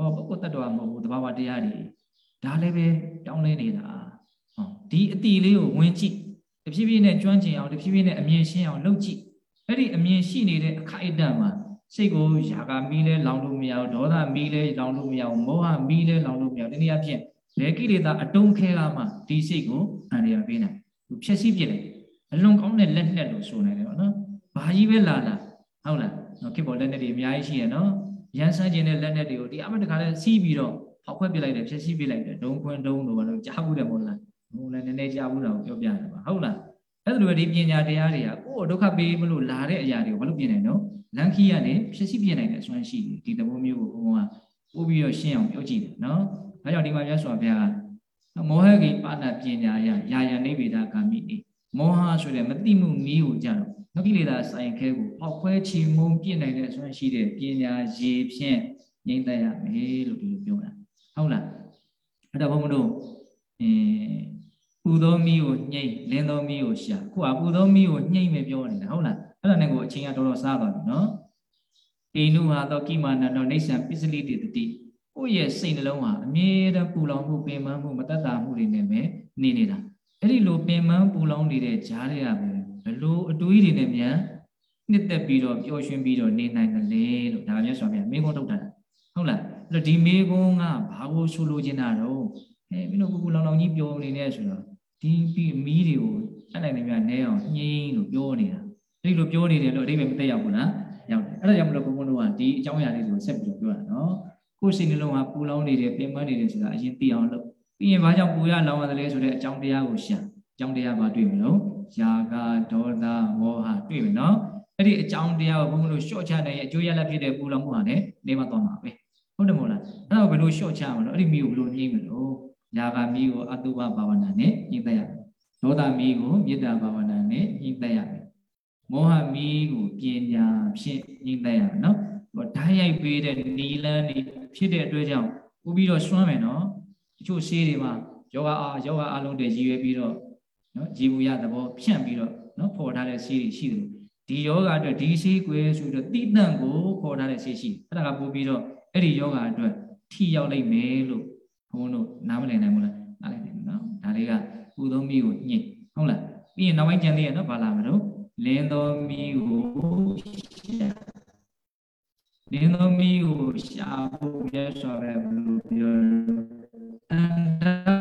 A: ဟောပုဂ္ဂိုလ်တ attva မဟုတ်ဘူးတဘာဝတရားတွေဒါလည်းပဲတောင်းလဲနေတာဟောဒီအတီလေးကိုဝင်ကြည့်တဖြည်းဖြည်းနဲ့ကျွမ်းကျင်အောင်တဖြည်းဖြည်းနဲ့အမြင်ရှင်းအောင်လုပ်ကြည့်အဲ့ဒီအမြင်ရှိနေတဲ့အခိုက်အတန့်မှာစိတ်ကိုယာကမီးလဲလောင်လို့မရဘူးဒေါသမီးလဲလောင်လို့မရဘူးမောဟမီးလဲလောင်လို့မရဘူးဒီနေ့အဖြစ်ဘယ်ကိလေသာအတုံးခဲကမှဒီစိတ်ကိုအန္တရာယ်ပေးနိုင်သူဖြည့်ဆည်းပြလိုက်အလွန်ကောင်းတဲ့လက်လက်လို့ဆိုနိုင်တယ်ပေါ့နော်ဘာကြီးပဲလာလာဟုတ်လားနော်ခေပေါ်လက်နဲ့တွေအများကြီးရှိရနော် ရန်ဆန်းကျင်တဲ့လက်နဲ့တွေကိုဒီအမတခါလဲစီးပြီးတော့ဖောက်ခွဲပြလိုက်တယ်ဖြည့်ဆည်းပြလိုက်တယ်ဒုံခွန်းဒုံလို့ဘာလို့ကြားဘူးတယ်မို့လားဘုံလည်းနည်းနည်းကြားဘူးတာကိုပြောပြတယ်ပါဟုတ်လားအဲ့ဒါလိုဒီပညာတရားတွေကကိုယ်ဒုက္ခပေးမလို့လာတဲ့အရာတွေကိုဘာလို့ပြင်နိုင်နော်လန်ခီကနေဖြည့်ဆည်းပြင်နိုင်တဲ့အစွမ်းရှိတယ်ဒီသဘောမျိုးကိုဘုံကပို့ပြီးတော့ရှင်းအောင်ပြောကြည့်တယ်နော်။ဒါကြောင့်ဒီမှာမြတ်စွာဘုရားကမောဟကိပါဏပညာယယာယနိဗ္ဗေဒဂ ामि နေမောဟဆိုတဲ့မတိမှုမီးကိုကြတော့ ငကိလေသာဆိုင်ခဲကိုပေါက်ခွဲချီမုံပြင့်နိုင်တဲ့အစွမ်းရှိတဲ့ပညာရေဖြင့်ငြိမ့်သက်ရမယ်လို့ဒီလိုပြောတာဟုတ်လားအဲ့တော့ဘုန်းမတို့အင်းပူသောမီးကိုညှိလင်းသောမီးကိုရှာခုကပူသောမီးကိုညှိမယ်ပြောနေတာဟုတ်လားအဲ့ဒါနဲ့ကိုအချင်းကတော်တော်စားသွားပြီနော်တေနုဟာသောကိမာနတောနေဆံပစ္စလိတေတိကိုယ့်ရဲ့စိတ်နှလုံးဟာအမြဲတမ်းပူလောင်မှုပင်ပန်းမှုမတတ်တာမှုတွေနဲ့ပဲနေနေတာအဲ့ဒီလိုပင်ပန်းပူလောင်နေတဲ့ကြားတွေကပဲ ဘလို့အတွေးတွေနဲ့မြန်နှစ်သက်ပြီးတော့ပျော်ရွှင်ပြီးတော့နေနိုင်တယ်လေလို့ဒါမျိုးဆိုပြန်မိကုန်းထုတ်တာဟုတ်လားအဲ့တော့ဒီမိကုန်းကဘာကိုဆိုလိုချင်တာတော့အဲမင်းတို့ကူကူလောင်လောင်ကြီးပြောနေနေဆိုတော့ဒီပြီးမီးတွေကိုအဲ့နိုင်နေမြနဲအောင်ညှိလို့ပြောနေတာအဲ့ဒီလိုပြောနေတယ်လို့အဓိပ္ပာယ်မသိရောက်ဘူးလားရောက်တယ်အဲ့ဒါကြောင့်မလို့ဘုန်းဘုန်းတို့ကဒီအကြောင်းအရာလေးတွေကိုဆက်ပြီးတော့ပြောတာနော်ကိုယ်စိတ်နှလုံးဟာပူလောင်နေတယ်ပင်ပန်းနေတယ်ဆိုတာအရင်သိအောင်လုပ်ပြီးရင်ဘာကြောင့်ပူရလောင်ရတယ်လဲဆိုတဲ့အကြောင်းတရားကိုရှာအကြောင်းတရားပါတွေ့မလို့ ယာကဒေါသမောဟတွေ့မယ်နော်အဲ့ဒီအကြောင်းတရားကိုဘုန်းဘုန်းတို့ရှော့ချနိုင်ရဲ့အကျိုးရလဒ်ဖြစ်တဲ့ပူလောင်မှုဟာလည်းနေမသွားမှာပဲဟုတ်တယ်မို့လားအဲ့ဒါကိုဘယ်လိုရှော့ချမလို့အဲ့ဒီမိကိုဘယ်လိုညှိမလို့ယာကမိကိုအတုပဘာဝနာနဲ့ညှိသက်ရမယ်ဒေါသမီးကိုမေတ္တာဘာဝနာနဲ့ညှိသက်ရမယ်မောဟမီးကိုပညာဖြင့်ညှိသက်ရမယ်နော်ဟိုဓာတ်ရိုက်ပေးတဲ့နီလန်းနေဖြစ်တဲ့အတွက်ကြောင့်ပို့ပြီးတော့စွမ်းမယ်နော်တချို့ဆေးတွေမှာယောဂအားယောဂအားလုံးတွေရည်ရွယ်ပြီးတော့ နော်ဂျီဘူးရသဘောဖြန့်ပြီးတော့နော်ပေါ်ထားတဲ့ဆေးတွေရှိတယ်ဒီယောဂအတွက်ဒီဆေးကွယ်ဆိုတော့တိတန့်ကိုပေါ်ထားတဲ့ဆေးရှိအဲ့ဒါကပို့ပြီးတော့အဲ့ဒီယောဂအတွက်ထိရောက်လိုက်မယ်လို့ဘုန်းတို့နားမလည်နိုင်ဘူးလားနားလည်နိုင်နော်ဒါလေးကပူသောမိကိုညှစ်ဟုတ်လားပြီးရင်နောက်ပိုင်းကြံသေးရနော်ဘာလာမလို့လင်းသောမိကိုရှာလင်းသောမီးကိုရှာဖို့ရဆိုရဘလို့ပြောအန္တ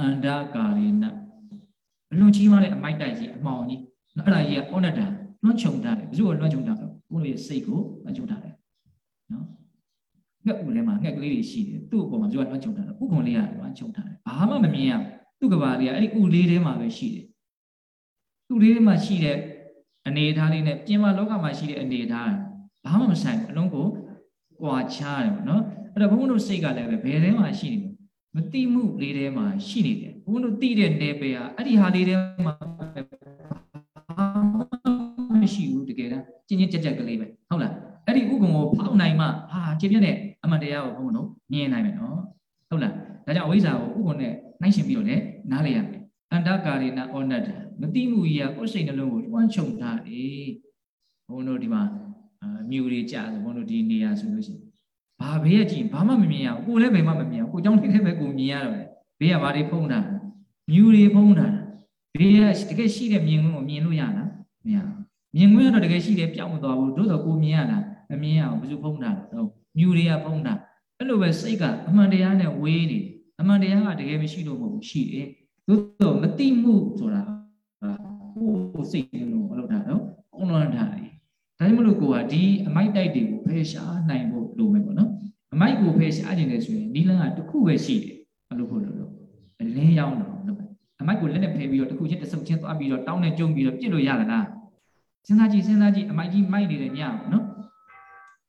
A: အန္တကာရေနအလွန်ကြီးမားတဲ့အမိုက်တိုက်ကြီးအမောင်ကြီးနော်အဲ့ဒါကြီးကဩနတလွှမ်းခြုံထားတယ်ဘယ်သူကလွှမ်းခြုံထားတော့ကိုယ့်ရဲ့စိတ်ကိုလွှမ်းခြုံထားတယ်နော်ငှက်ဦးထဲမှာငှက်ကလေးတွေရှိတယ်သူ့အပေါ်မှာသူကလွှမ်းခြုံထားတယ်ဥက္ကုံလေးကလွှမ်းခြုံထားတယ်ဘာမှမမြင်ရသူ့ကဘာလေးကအဲ့ဒီဥလေးထဲမှာပဲရှိတယ်သူ့လေးထဲမှာရှိတဲ့အနေအထားလေးနဲ့ပြင်မလောကမှာရှိတဲ့အနေအထားဘာမှမဆိုင်ဘူးအလုံးကိုကွာခြားတယ်ပေါ့နော်အဲ့တော့ဘုန်းဘုန်းတို့စိတ်ကလည်းပဲဘယ်ထဲမှာရှိနေလဲ မတိမှုလေးထဲမှာရှိနေတယ်ဘုန်းတို့တိတဲ့နယ်ပယ်ဟာအဲ့ဒီဟာလေးထဲမှာမရှိဘူးတကယ်တမ်းကျင်းချင်းကြက်ကြက်ကလေးပဲဟုတ်လားအဲ့ဒီဥက္ကံကိုဖောက်နိုင်မှဟာခြေပြက်နဲ့အမှန်တရားကိုဘုန်းတို့မြင်နိုင်မယ်နော်ဟုတ်လားဒါကြောင့်အဝိဇ္ဇာကိုဥက္ကံနဲ့နှိုင်းရှင်ပြီးတော့လည်းနားလည်ရမယ်အန္တကာရိနာဩနတ္တမတိမှုကြီးကကိုယ်စိတ်နှလုံးကိုတွန်းချုံထားတယ်ဘုန်းတို့ဒီမှာမြူတွေကြာဆိုဘုန်းတို့ဒီနေရာဆိုလို့ရှိရင် ဘာဘေးကကြည့်ဘာမှမမြင်ရဘူးကိုလည်းဘယ်မှမမြင်ဘူးကိုကြောင်းနေနေပဲကိုမြင်ရတယ်ဘေးကဘာတွေဖုံးတာညူတွေဖုံးတာဘေးကတကယ်ရှိတဲ့မြင်ကွင်းကိုမြင်လို့ရလားမရမြင်ကွင်းကတော့တကယ်ရှိတယ်ပြောင်းမသွားဘူးတို့တော့ကိုမြင်ရလားမမြင်ရဘူးဘယ်သူဖုံးတာတော့ညူတွေကဖုံးတာအဲ့လိုပဲစိတ်ကအမှန်တရားနဲ့ဝေးနေတယ်အမှန်တရားကတကယ်မရှိလို့မဟုတ်ဘူးရှိတယ်သို့တော့မတိမှုဆိုတာကိုယ်စိတ်လုံးအလုပ်တာတော့ကုန်းလွန်တာလေဒါကြောင့်မလို့ကိုကဒီအမိုက်တိုက်တွေကိုဖယ်ရှားနိုင်ဖို့ လိုမယ်ပေါ့နော်အမိုက်ကိုဖယ်ရှားခြင်းလေဆိုရင်နီလန်းကတစ်ခုပဲရှိတယ်ဘယ်လိုဖို့လို့လို့အလင်းရောက်တော့လုပ်မယ်အမိုက်ကိုလက်နဲ့ဖယ်ပြီးတော့တစ်ခုချင်းတစ်စုပ်ချင်းသွားပြီးတော့တောင်းနဲ့ကျုံပြီးတော့ပြစ်လို့ရလားစဉ်းစားကြည့်စဉ်းစားကြည့်အမိုက်ကြီးမိုက်နေတဲ့ညပေါ့နော်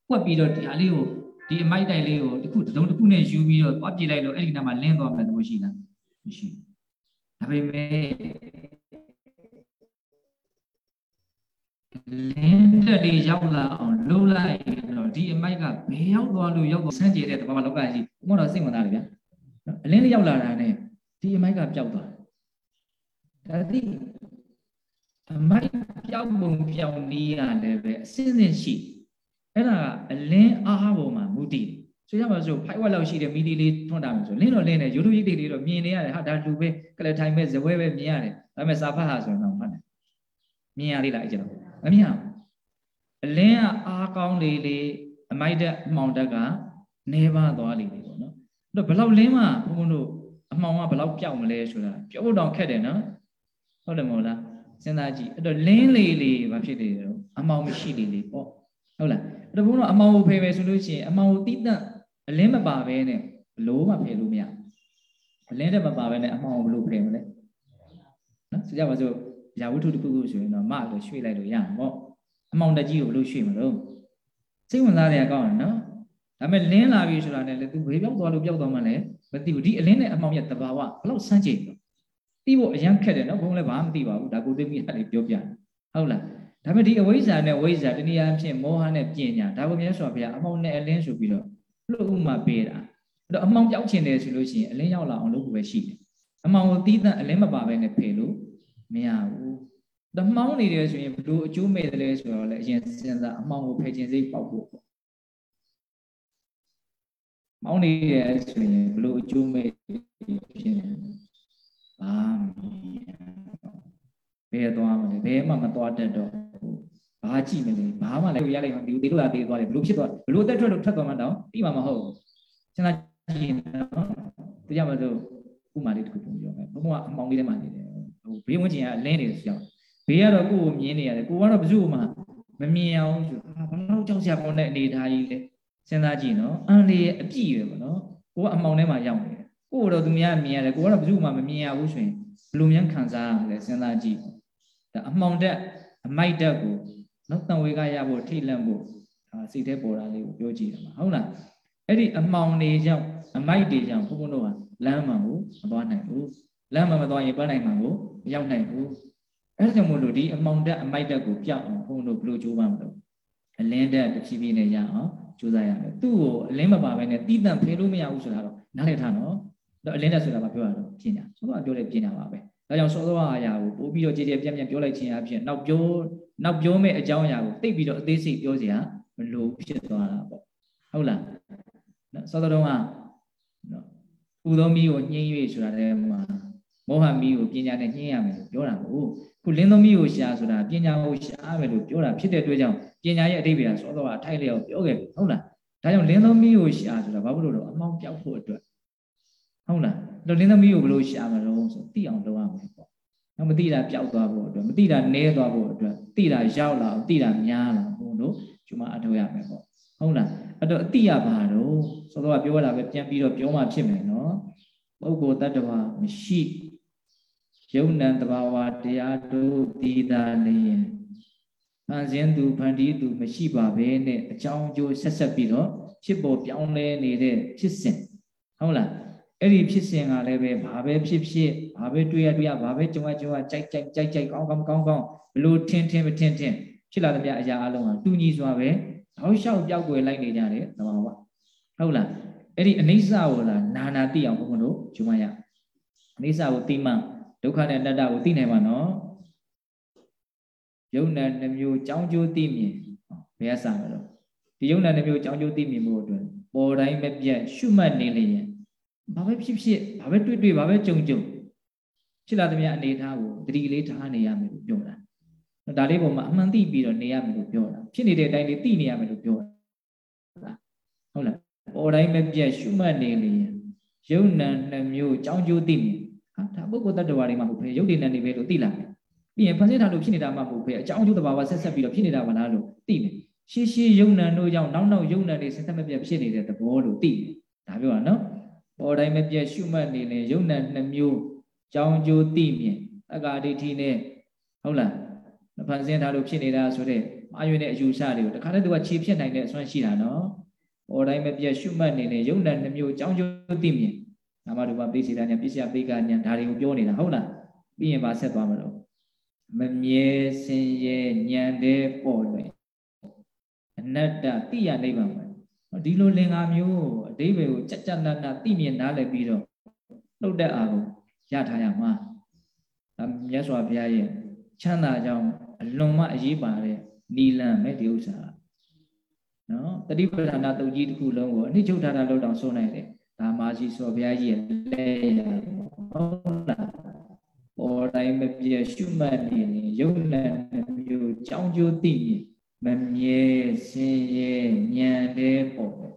A: ကွက်ပြီးတော့ဒီအလေးကိုဒီအမိုက်တိုက်လေးကိုတစ်ခုတုံးတစ်ခုနဲ့ယူပြီးတော့သွားပြစ်လိုက်လို့အဲ့ဒီနားမှာလင်းသွားမယ်သဘောရှိလားမရှိဒါပေမဲ့ လင်းတက်လေးရောက်လာအောင်လှုပ်လိုက်တော့ဒီအမိုက်ကဘယ်ရောက်သွားလို့ရောက်သွားဆန်းကျင်တဲ့တဘာမှလောကကြီးဘုမတော်စိတ်ဝင်စားတယ်ဗျာနော်အလင်းလေးရောက်လာတာနဲ့ဒီအမိုက်ကပျောက်သွားဒါတိအမိုက်ပျောက်ပုံပျောက်နည်းရတယ်ပဲအစစ်စစ်ရှိအဲ့ဒါကအလင်းအားပေါ်မှာမူတည်ဆိုရပါစို့ဖိုက်ဝက်လောက်ရှိတဲ့မီဒီလေးထွန်းတာမျိုးဆိုလင်းတော့လင်းတယ်ယူတူရိတ်တွေတော့မြင်နေရတယ်ဟာဒါလူပဲကလထိုင်ပဲဇပွဲပဲမြင်ရတယ်ဒါပေမဲ့စာဖတ်ဟာဆိုရင်တော့မှတ်တယ်မြင်ရသေးလားအဲ့ကျတော့ မမြင်အလင်းကအားကောင်းလေလေအမိုက်တက်အမှောင်တက်ကနေပါသွားလေလေပေါ့နော်အဲ့တော့ဘလောက်လင်းမှဘုန်းဘုန်းတို့အမှောင်ကဘလောက်ပြောက်မလဲဆိုတာပြောဖို့တောင်ခက်တယ်နော်ဟုတ်တယ်မဟုတ်လားစဉ်းစားကြည့်အဲ့တော့လင်းလေလေဘာဖြစ်နေလဲအမှောင်မရှိလေလေပေါ့ဟုတ်လားအဲ့တော့ဘုန်းတို့အမှောင်ကိုဖယ်မယ်ဆိုလို့ရှိရင်အမှောင်ကိုတိတန့်အလင်းမပါဘဲနဲ့ဘလို့မှဖယ်လို့မရအလင်းတက်မပါဘဲနဲ့အမှောင်ကိုဘလို့ဖယ်မလဲနော်ဆိုကြပါစို့ ရာဝတ္ထုတစ်ခုခုဆိုရင်တော့မလို့ရွှေ့လိုက်လို့ရမှာပေါ့အမောင်တက်ကြီးကိုဘလို့ရွှေ့မလို့စိတ်ဝင်စားတယ်ကောင်းတယ်နော်ဒါပေမဲ့လင်းလာပြီဆိုတာနဲ့လေသူဘေးပြောက်သွားလို့ပြောက်သွားမှလည်းမသိဘူးဒီအလင်းနဲ့အမောင်ရဲ့တဘာဝဘလို့စမ်းကြည့်တော့သိဖို့အရန်ခက်တယ်နော်ဘုံလည်းဘာမှမသိပါဘူးဒါကိုသိမိရတယ်ပြောပြဟုတ်လားဒါပေမဲ့ဒီအဝိဇ္ဇာနဲ့ဝိဇ္ဇာတနည်းအားဖြင့်မောဟနဲ့ပညာဒါကိုမြတ်စွာဘုရားအမောင်နဲ့အလင်းဆိုပြီးတော့လို့ဥမာပေးတာအဲ့တော့အမောင်ပြောက်ချင်တယ်ဆိုလို့ရှိရင်အလင်းရောက်လာအောင်လုပ်ဖို့ပဲရှိတယ်အမောင်ကိုတီးတန့်အလင်းမပါဘဲနဲ့ဖယ်လို့ မရဘူး။ဒါမှောင်းနေတယ်ဆိုရင်ဘလို့အကျိုးမဲ့တယ်လဲဆိုတော့လည်းအရင်စဉ်းစားအမှောင်ကိုဖယ်ခြင်းစိတ်ပေါက်ဖို့ပေါ့။မောင်းနေတယ်ဆိုရင်ဘလို့အကျိုးမဲ့ဖြစ်နေ။ဘာဘယ်သွားမလဲဘယ်မှမသွားတတ်တော့ဘာကြည့်မလဲဘာမှလည်းရလိုက်မှဒီဒီလိုလာသေးသွားတယ်ဘလို့ဖြစ်သွားဘလို့တက်ထွက်လို့ထွက်သွားမှတော့ပြီးမှမဟုတ်ဘူးစဉ်းစားကြည့်နော်ဒီကြောင့်မလို့ဥမာလေးတစ်ခုပုံပြောမယ်ဘုံကအမောင်လေးထဲမှာနေတယ်ဟို ဘေးဝန်းကျင်ကလင်းနေတယ်ဆိုကြောင့်ဘေးကတော့ကိုယ်ကိုမြင်နေရတယ်ကိုကတော့ဘယ်သူ့မှမမြင်အောင်ဆိုအာဘာလို့ကြောက်စရာကောင်းတဲ့အနေထားကြီးလဲစဉ်းစားကြည့်နော်အန်လေးအပြည့်ပဲပေါ့နော်ကိုကအမောင်ထဲမှာရောက်နေတယ်ကိုကတော့သူများမြင်ရတယ်ကိုကတော့ဘယ်သူ့မှမမြင်ရဘူးဆိုရင်ဘယ်လိုများခံစားရမလဲစဉ်းစားကြည့်ဒါအမောင်တက်အမိုက်တက်ကိုနော်တန်ဝေကရဖို့ထိလန့်ဖို့ဒါစိတ်ထဲပေါ်တာလေးကိုပြောကြည့်ရမှာဟုတ်လားအဲ့ဒီအမောင်တွေကြောင့်အမိုက်တွေကြောင့်ဘုန်းဘုန်းတို့ကလမ်းမှန်ကိုမသွားနိုင်ဘူး လမ်းမှန်မသွားရင်ပန်းနိုင်မှန်ကိုမရောက်နိုင်ဘူးအဲဒါကြောင့်မို့လို့ဒီအမောင်တက်အမိုက်တက်ကိုပြောက်အောင်ဘုန်းတို့ဘယ်လိုကြိုးပမ်းမလို့အလင်းတက်တစ်ဖြည်းဖြည်းနဲ့ရအောင်ကြိုးစားရမယ်သူ့ကိုအလင်းမပါဘဲနဲ့တီးတန့်ဖေးလို့မရဘူးဆိုတာတော့နားလည်ထားနော်တော့အလင်းတက်ဆိုတာမပြောရတော့ပညာဆိုတော့ပြောတဲ့ပညာပါပဲဒါကြောင့်စောစောအရာကိုပို့ပြီးတော့ကြည်ကြဲပြန့်ပြန့်ပြောလိုက်ခြင်းအပြင်နောက်ပြောနောက်ပြောမဲ့အကြောင်းအရာကိုသိပြီးတော့အသေးစိတ်ပြောစရာမလိုဖြစ်သွားတာပေါ့ဟုတ်လားနော်စောစောတုန်းကနော်ပူသောမီးကိုညှင်း၍ဆိုတာလည်းမှာ မောဟမီးကိုပညာနဲ့ညှင်းရမယ်လို့ပြောတာကိုခုလင်းသမီးကိုရှာဆိုတာပညာကိုရှာမယ်လို့ပြောတာဖြစ်တဲ့အတွက်ကြောင့်ပညာရဲ့အတိပ္ပယ်ကစောစောကအထိုက်လျောက်ပြောခဲ့ပြီဟုတ်လားဒါကြောင့်လင်းသမီးကိုရှာဆိုတာဘာဖြစ်လို့လဲအမောင်းပြောက်ဖို့အတွက်ဟုတ်လားတော့လင်းသမီးကိုဘယ်လိုရှာမလို့ဆိုသိအောင်လုပ်ရမယ်ပေါ့နော်မသိတာပျောက်သွားဖို့အတွက်မသိတာနည်းသွားဖို့အတွက်သိတာရောက်လာအောင်သိတာများလာဘုံတို့ကျမအထောက်ရမယ်ပေါ့ဟုတ်လားအဲ့တော့အတိရပါတော့စောစောကပြောရတာပဲပြန်ပြီးတော့ပြောမှဖြစ်မယ်နော်ပုဂ္ဂိုလ်တ attva မရှိ ယုံနံတဘာဝတရားတို့တည်တာနေရင်ဖန်ဆင်းသူဖန်တီးသူမရှိပါဘဲနဲ့အကြောင်းအကျိုးဆက်ဆက်ပြီးတော့ဖြစ်ပေါ်ပြောင်းလဲနေတဲ့ဖြစ်စဉ်ဟုတ်လားအဲ့ဒီဖြစ်စဉ်ကလည်းပဲဘာပဲဖြစ်ဖြစ်ဘာပဲတွေ့ရတွေ့ရဘာပဲကြုံရကြုံရကြိုက်ကြိုက်ကြိုက်ကြိုက်ကောင်းကောင်းကောင်းကောင်းဘလို့ထင်းထင်းမထင်းထင်းဖြစ်လာသမျှအရာအလုံးဟာတူညီစွာပဲတောက်လျှောက်ပြောက်ွယ်လိုက်နေကြတယ်သဘာဝဟုတ်လားအဲ့ဒီအနိစ္စကိုလာနာနာသိအောင်ဘုန်းဘုန်းတို့ဂျုံမရအနိစ္စကိုသိမှ ဒုက္ခနဲ့အနတ္တကိုသိနိုင်မှာနော်ယုံနာနှမျိုးကြောင်းကျိုးသိမြင်ဘယ်ကစမလို့ဒီယုံနာနှမျိုးကြောင်းကျိုးသိမြင်မှုအတွက်ပေါ်တိုင်းမပြတ်ရှုမှတ်နေလျင်ဘာပဲဖြစ်ဖြစ်ဘာပဲတွေ့တွေ့ဘာပဲကြုံကြုံဖြစ်လာသမျှအနေထားကိုတတိလေးထားနေရမယ်လို့ပြောတာဒါလေးပုံမှာအမှန်သိပြီးတော့နေရမယ်လို့ပြောတာဖြစ်နေတဲ့အတိုင်းလေးသိနေရမယ်လို့ပြောတာဟုတ်လားပေါ်တိုင်းမပြတ်ရှုမှတ်နေလျင်ယုံနာနှမျိုးကြောင်းကျိုးသိမြင် ဟာဒါပုဂ္ဂိုလ်တ attva တွေမှာမဟုတ်ဘဲယုတ်တိနဲ့နေပဲလို့သိလာတယ်ပြီးရင်ဖန်ဆင်းထားလို့ဖြစ်နေတာမှမဟုတ်ဘဲအကြောင်းကျိုးတဘာဝဆက်ဆက်ပြီးတော့ဖြစ်နေတာမလားလို့သိတယ်ရှေးရှေးယုံနာတို့ကြောင့်နောက်နောက်ယုံနာတွေဆက်ဆက်မပြတ်ဖြစ်နေတဲ့သဘောလို့သိတယ်ဒါပြောတာနော်ပေါ်တိုင်းမပြတ်ရှုမှတ်နေရင်ယုံနာနှမျိုးကြောင်းကျိုးသိမြင်အကာဒိဋ္ဌိနဲ့ဟုတ်လားဖန်ဆင်းထားလို့ဖြစ်နေတာဆိုတဲ့အာယွေနဲ့အယူဆတွေကိုတခါတည်းသူကခြေဖြစ်နိုင်တဲ့အစွမ်းရှိတာနော်ပေါ်တိုင်းမပြတ်ရှုမှတ်နေရင်ယုံနာနှမျိုးကြောင်းကျိုးသိမြင် နာမရူပပိစေတာညာပစ္စယပိကညာဒါတွေကိုပြောနေတာဟုတ်လားပြီးရင်ပါဆက်သွားမလို့မမြဲစင်ရဲ့ညံတဲ့ပေါ်လွင်အနတ္တတိယနိဗ္ဗာန်ပဲဒီလိုလင်္ကာမျိုးအတိဘယ်ကိုကြက်ကြက်နတ်နတ်သိမြင်နားလည်ပြီးတော့နှုတ်တဲ့အာကိုရထားရမှာဒါမြတ်စွာဘုရားရဲ့ချမ်းသာကြောင်းအလွန်မှအရေးပါတဲ့နီလန်မဲ့ဒီဥစ္စာနော်တတိပဌာနာတုတ်ကြီးတစ်ခုလုံးကိုအနိချုပ်ထားတာလို့တောင်ဆိုနိုင်တယ် ဒါမာရှိစောဘုရားကြီးရဲ့လက်ရဟုတ်လားပေါ်တိုင်းမပြည့်ရှုမှတ်နေရင်ယုံနဲ့မျိုးကြောင်းကျိုးသိရင်မမြဲစင်ရဲ့ညံတဲ့ပေါ်ဒါ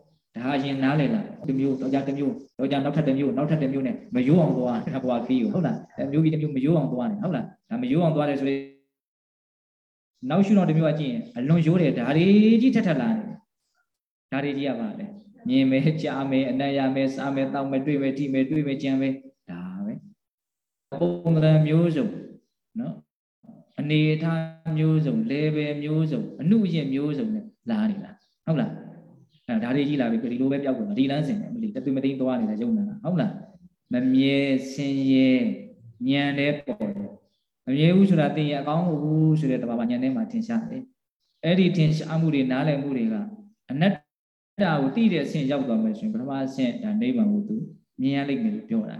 A: အရင်နားလေလားဒီမျိုးတော့ကြတစ်မျိုးတော့ကြနောက်ထပ်တစ်မျိုးနောက်ထပ်တစ်မျိုးနဲ့မယိုးအောင်သွားတာကွာခီးကိုဟုတ်လားအမျိုးပြီးတစ်မျိုးမယိုးအောင်သွားနေဟုတ်လားဒါမယိုးအောင်သွားတယ်ဆိုရင်နောက်ရှုတော့တစ်မျိုးကကြည့်ရင်အလွန်ယိုးတယ်ဒါတွေကြီးထက်ထက်လာတယ်ဒါတွေကြီးရပါလေ မြင်မယ်ကြားမယ်အနံ့ရမယ်စားမယ်တောက်မယ်တွေ့မယ်ထိမယ်တွေ့မယ်ကြံမယ်ဒါပဲပုံသဏ္ဍာန်မျိုးစုံနော်အနေထားမျိုးစုံ level မျိုးစုံအမှုရင်မျိုးစုံနဲ့လာနေတာဟုတ်လားအဲဒါတွေကြီးလာပြီဒီလိုပဲပြောက်ကုန်ဒီလန်းစင်တယ်မလီတသွေးမသိမ်းသွားနေတာယုံနေတာဟုတ်လားမမြဲဆင်းရဲညံတဲ့ပေါ်တယ်မမြဲဘူးဆိုတာသိရင်အကောင်းဟုတ်ဘူးဆိုတဲ့တဘာမှညံတဲ့မှာထင်ရှားတယ်အဲ့ဒီထင်ရှားမှုတွေနားလည်မှုတွေကအနတ္တကိုသိတဲ့အဆင့်ရောက်သွားမယ်ဆိုရင်ပထမအဆင့်ဒါနိဗ္ဗာန်ကိုသူမြင်ရလိမ့်မယ်လို့ပြောတာ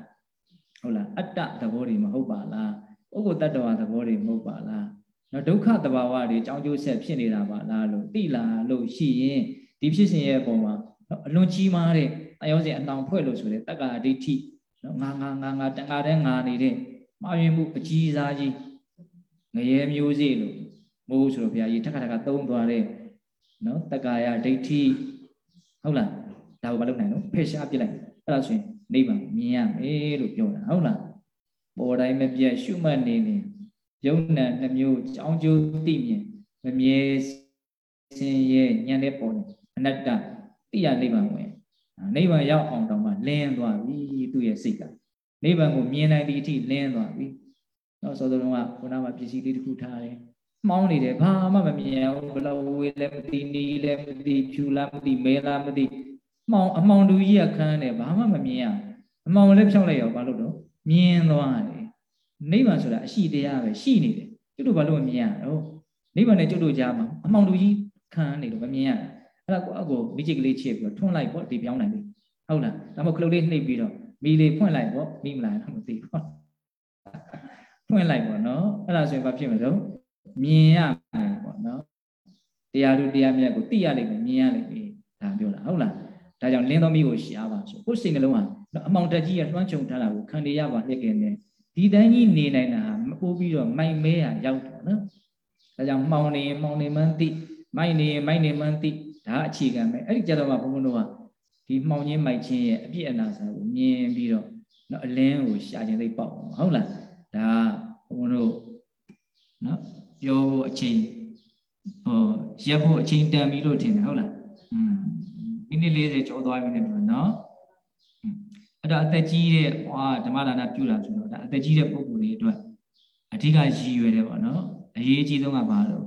A: ဟုတ်လားအတ္တသဘောတွေမဟုတ်ပါလားပုဂ္ဂိုလ်တ attva သဘောတွေမဟုတ်ပါလားနော်ဒုက္ခသဘာဝတွေအကြောင်းကျိုးဆက်ဖြစ်နေတာပါလားလို့သိလာလို့ရှိရင်ဒီဖြစ်စဉ်ရဲ့အပေါ်မှာအလွန်ကြီးမားတဲ့အယောစဉ်အနောင်ဖွဲ့လို့ဆိုတဲ့တက္ကာဒိဋ္ဌိနော်ငါငါငါငါတန်ခါတဲ့ငါနေတဲ့မှားယွင်းမှုအကြီးစားကြီးငရဲမျိုးစေ့လို့မိုးဆိုတော့ဘုရားကြီးထက်ခါထက်ခါသုံးသွားတဲ့နော်တက္ကာယဒိဋ္ဌိ ဟုတ်လားဒါကိုမလုပ်နိုင်တော့ဖယ်ရှားပြစ်လိုက်အဲ့ဒါဆိုရင်နိဗ္ဗာန်မြင်ရမယ်လို့ပြောတာဟုတ်လားပေါ်တိုင်းမပြတ်ရှုမှတ်နေနေယုံနံနှမျိုးကြောင်းကျိုးသိမြင်မမြဲစင်ရဲ့ညံတဲ့ပေါ်နေအနတ္တတိယနိဗ္ဗာန်ဝင်နိဗ္ဗာန်ရောက်အောင်တောင်မှလင်းသွားပြီသူ့ရဲ့စိတ်ကနိဗ္ဗာန်ကိုမြင်နိုင်တဲ့အထိလင်းသွားပြီနော်ဆိုတော့ကခုနကပစ္စည်းလေးတစ်ခုထားတယ် မှောင်းနေတယ်ဘာမှမမြင်ဘူးဘလို့ဝေးလည်းမသိနီးလည်းမသိဖြူလားမသိမဲလားမသိမှောင်အမှောင်တူကြီးကခန်းတယ်ဘာမှမမြင်ရအမှောင်လည်းဖြောင်းလိုက်ရောဘာလို့တော့မြင်သွားတယ်နိဗ္ဗာန်ဆိုတာအရှိတရားပဲရှိနေတယ်ကျွတ်တို့ဘာလို့မမြင်ရတော့နိဗ္ဗာန်နဲ့ကျွတ်တို့ကြားမှာအမှောင်တူကြီးခန်းနေလို့မမြင်ရအဲ့ဒါကိုအကိုမိจิตကလေးချစ်ပြီးတော့ထွန်းလိုက်ပေါ့ဒီပြောင်းနိုင်ပြီဟုတ်လားဒါမှမဟုတ်ခလုတ်လေးနှိပ်ပြီးတော့မီလေးဖွင့်လိုက်ပေါ့မိမလားတော့မသိဘူးဖွင့်လိုက်ပေါ့နော်အဲ့ဒါဆိုရင်ဘာဖြစ်မလဲ မြင်ရမယ်ပေါ့နော်တရားသူတရားမြတ်ကိုသိရလိမ့်မယ်မြင်ရလိမ့်မယ်ဒါပြောတာဟုတ်လားဒါကြောင့်လင်းသောမိကိုရှားပါဆိုကိုယ်စိတ်နှလုံးကအမောင်တက်ကြီးရလွှမ်းခြုံထားတာကိုခံရပါလျက်ကနေဒီတိုင်းကြီးနေနိုင်တာမပိုးပြီးတော့မိုက်မဲရရောက်တော့နော်ဒါကြောင့်မှောင်နေမှောင်နေမှန်းသိမိုက်နေမိုက်နေမှန်းသိဒါအခြေခံပဲအဲ့ဒီကြတော့မှဘုန်းဘုန်းတို့ကဒီမှောင်ချင်းမိုက်ချင်းရဲ့အပြည့်အနာစာကိုမြင်ပြီးတော့နော်အလင်းကိုရှာခြင်းသိပေါ့ဟုတ်လားဒါဘုန်းဘုန်းတို့နော် ပြောဖို့အချိန်ဟိုရက်ဖို့အချိန်တန်ပြီလို့ထင်တယ်ဟုတ်လားอืมမိနစ်40ကျော်သွားပြီနဲ့ပြောနော်အဲ့တော့အသက်ကြီးတဲ့ဟွာဓမ္မဒါနပြုတာဆိုတော့ဒါအသက်ကြီးတဲ့ပုဂ္ဂိုလ်တွေအတွက်အဓိကရည်ရွယ်တယ်ပေါ့နော်အရေးကြီးဆုံးကဘာလို့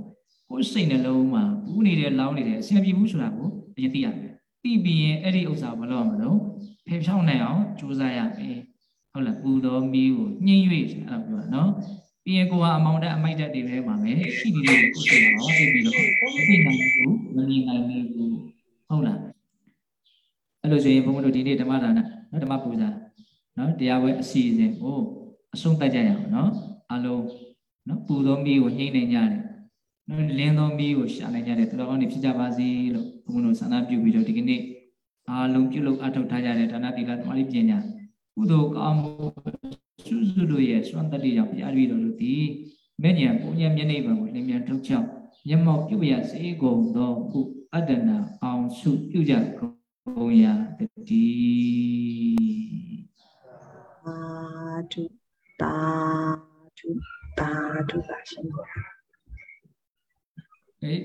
A: ကိုယ်စိတ်နှလုံးမှာဘူးနေတယ်လောင်းနေတယ်အဆင်ပြေဘူးဆိုတာကိုအရင်သိရမယ်သိပြီးရင်အဲ့ဒီဥစ္စာဘယ်လိုမလို့ဖေဖြောင်းနိုင်အောင်ကြိုးစားရမယ်ဟုတ်လားပူတော်မီးကိုညှင်း၍အဲ့ဒါပြောတာနော် ပြီးရင်ကိုကအမောင်တက်အမိုက်တက်တွေပဲပါမယ်ရှိနေတယ်ကိုစိတ်တော့သိပြီးတော့မသိနိုင်ဘူးမမြင်နိုင်ဘူးဟုတ်လားအဲ့လိုဆိုရင်ဘုန်းဘုန်းတို့ဒီနေ့ဓမ္မဒါနနော်ဓမ္မပူဇာနော်တရားဝဲအစီအစဉ်ကိုအဆုံးသတ်ကြရအောင်နော်အလုံးနော်ပူတော်မီးကိုညှိနေကြတယ်နော်လင်းတော်မီးကိုရှာနေကြတယ်သူတော်ကောင်းနေဖြစ်ကြပါစေလို့ဘုန်းဘုန်းတို့ဆန္ဒပြုပြီးတော့ဒီကနေ့အားလုံးပြုလုပ်အထောက်ထားကြတဲ့ဒါနသီလသမာဓိပညာကုသိုလ်ကောင်းမှု စုစုတို့ရဲ့စွမ်းတတ္တိကြောင့်ဘုရားတပည့်တော်တို့ဒီမဲ့ညာပုံညာမျက်နှိပ်ပံကိုလင်းမြန်ထုတ်ချောက်မျက်မှောက်ပြုရစေကုန်သောခုအတ္တနာအောင်စုပြုကြကုန်ရာတတိ
B: သာဓုသာဓုသာဓုပါရှင်
A: အေး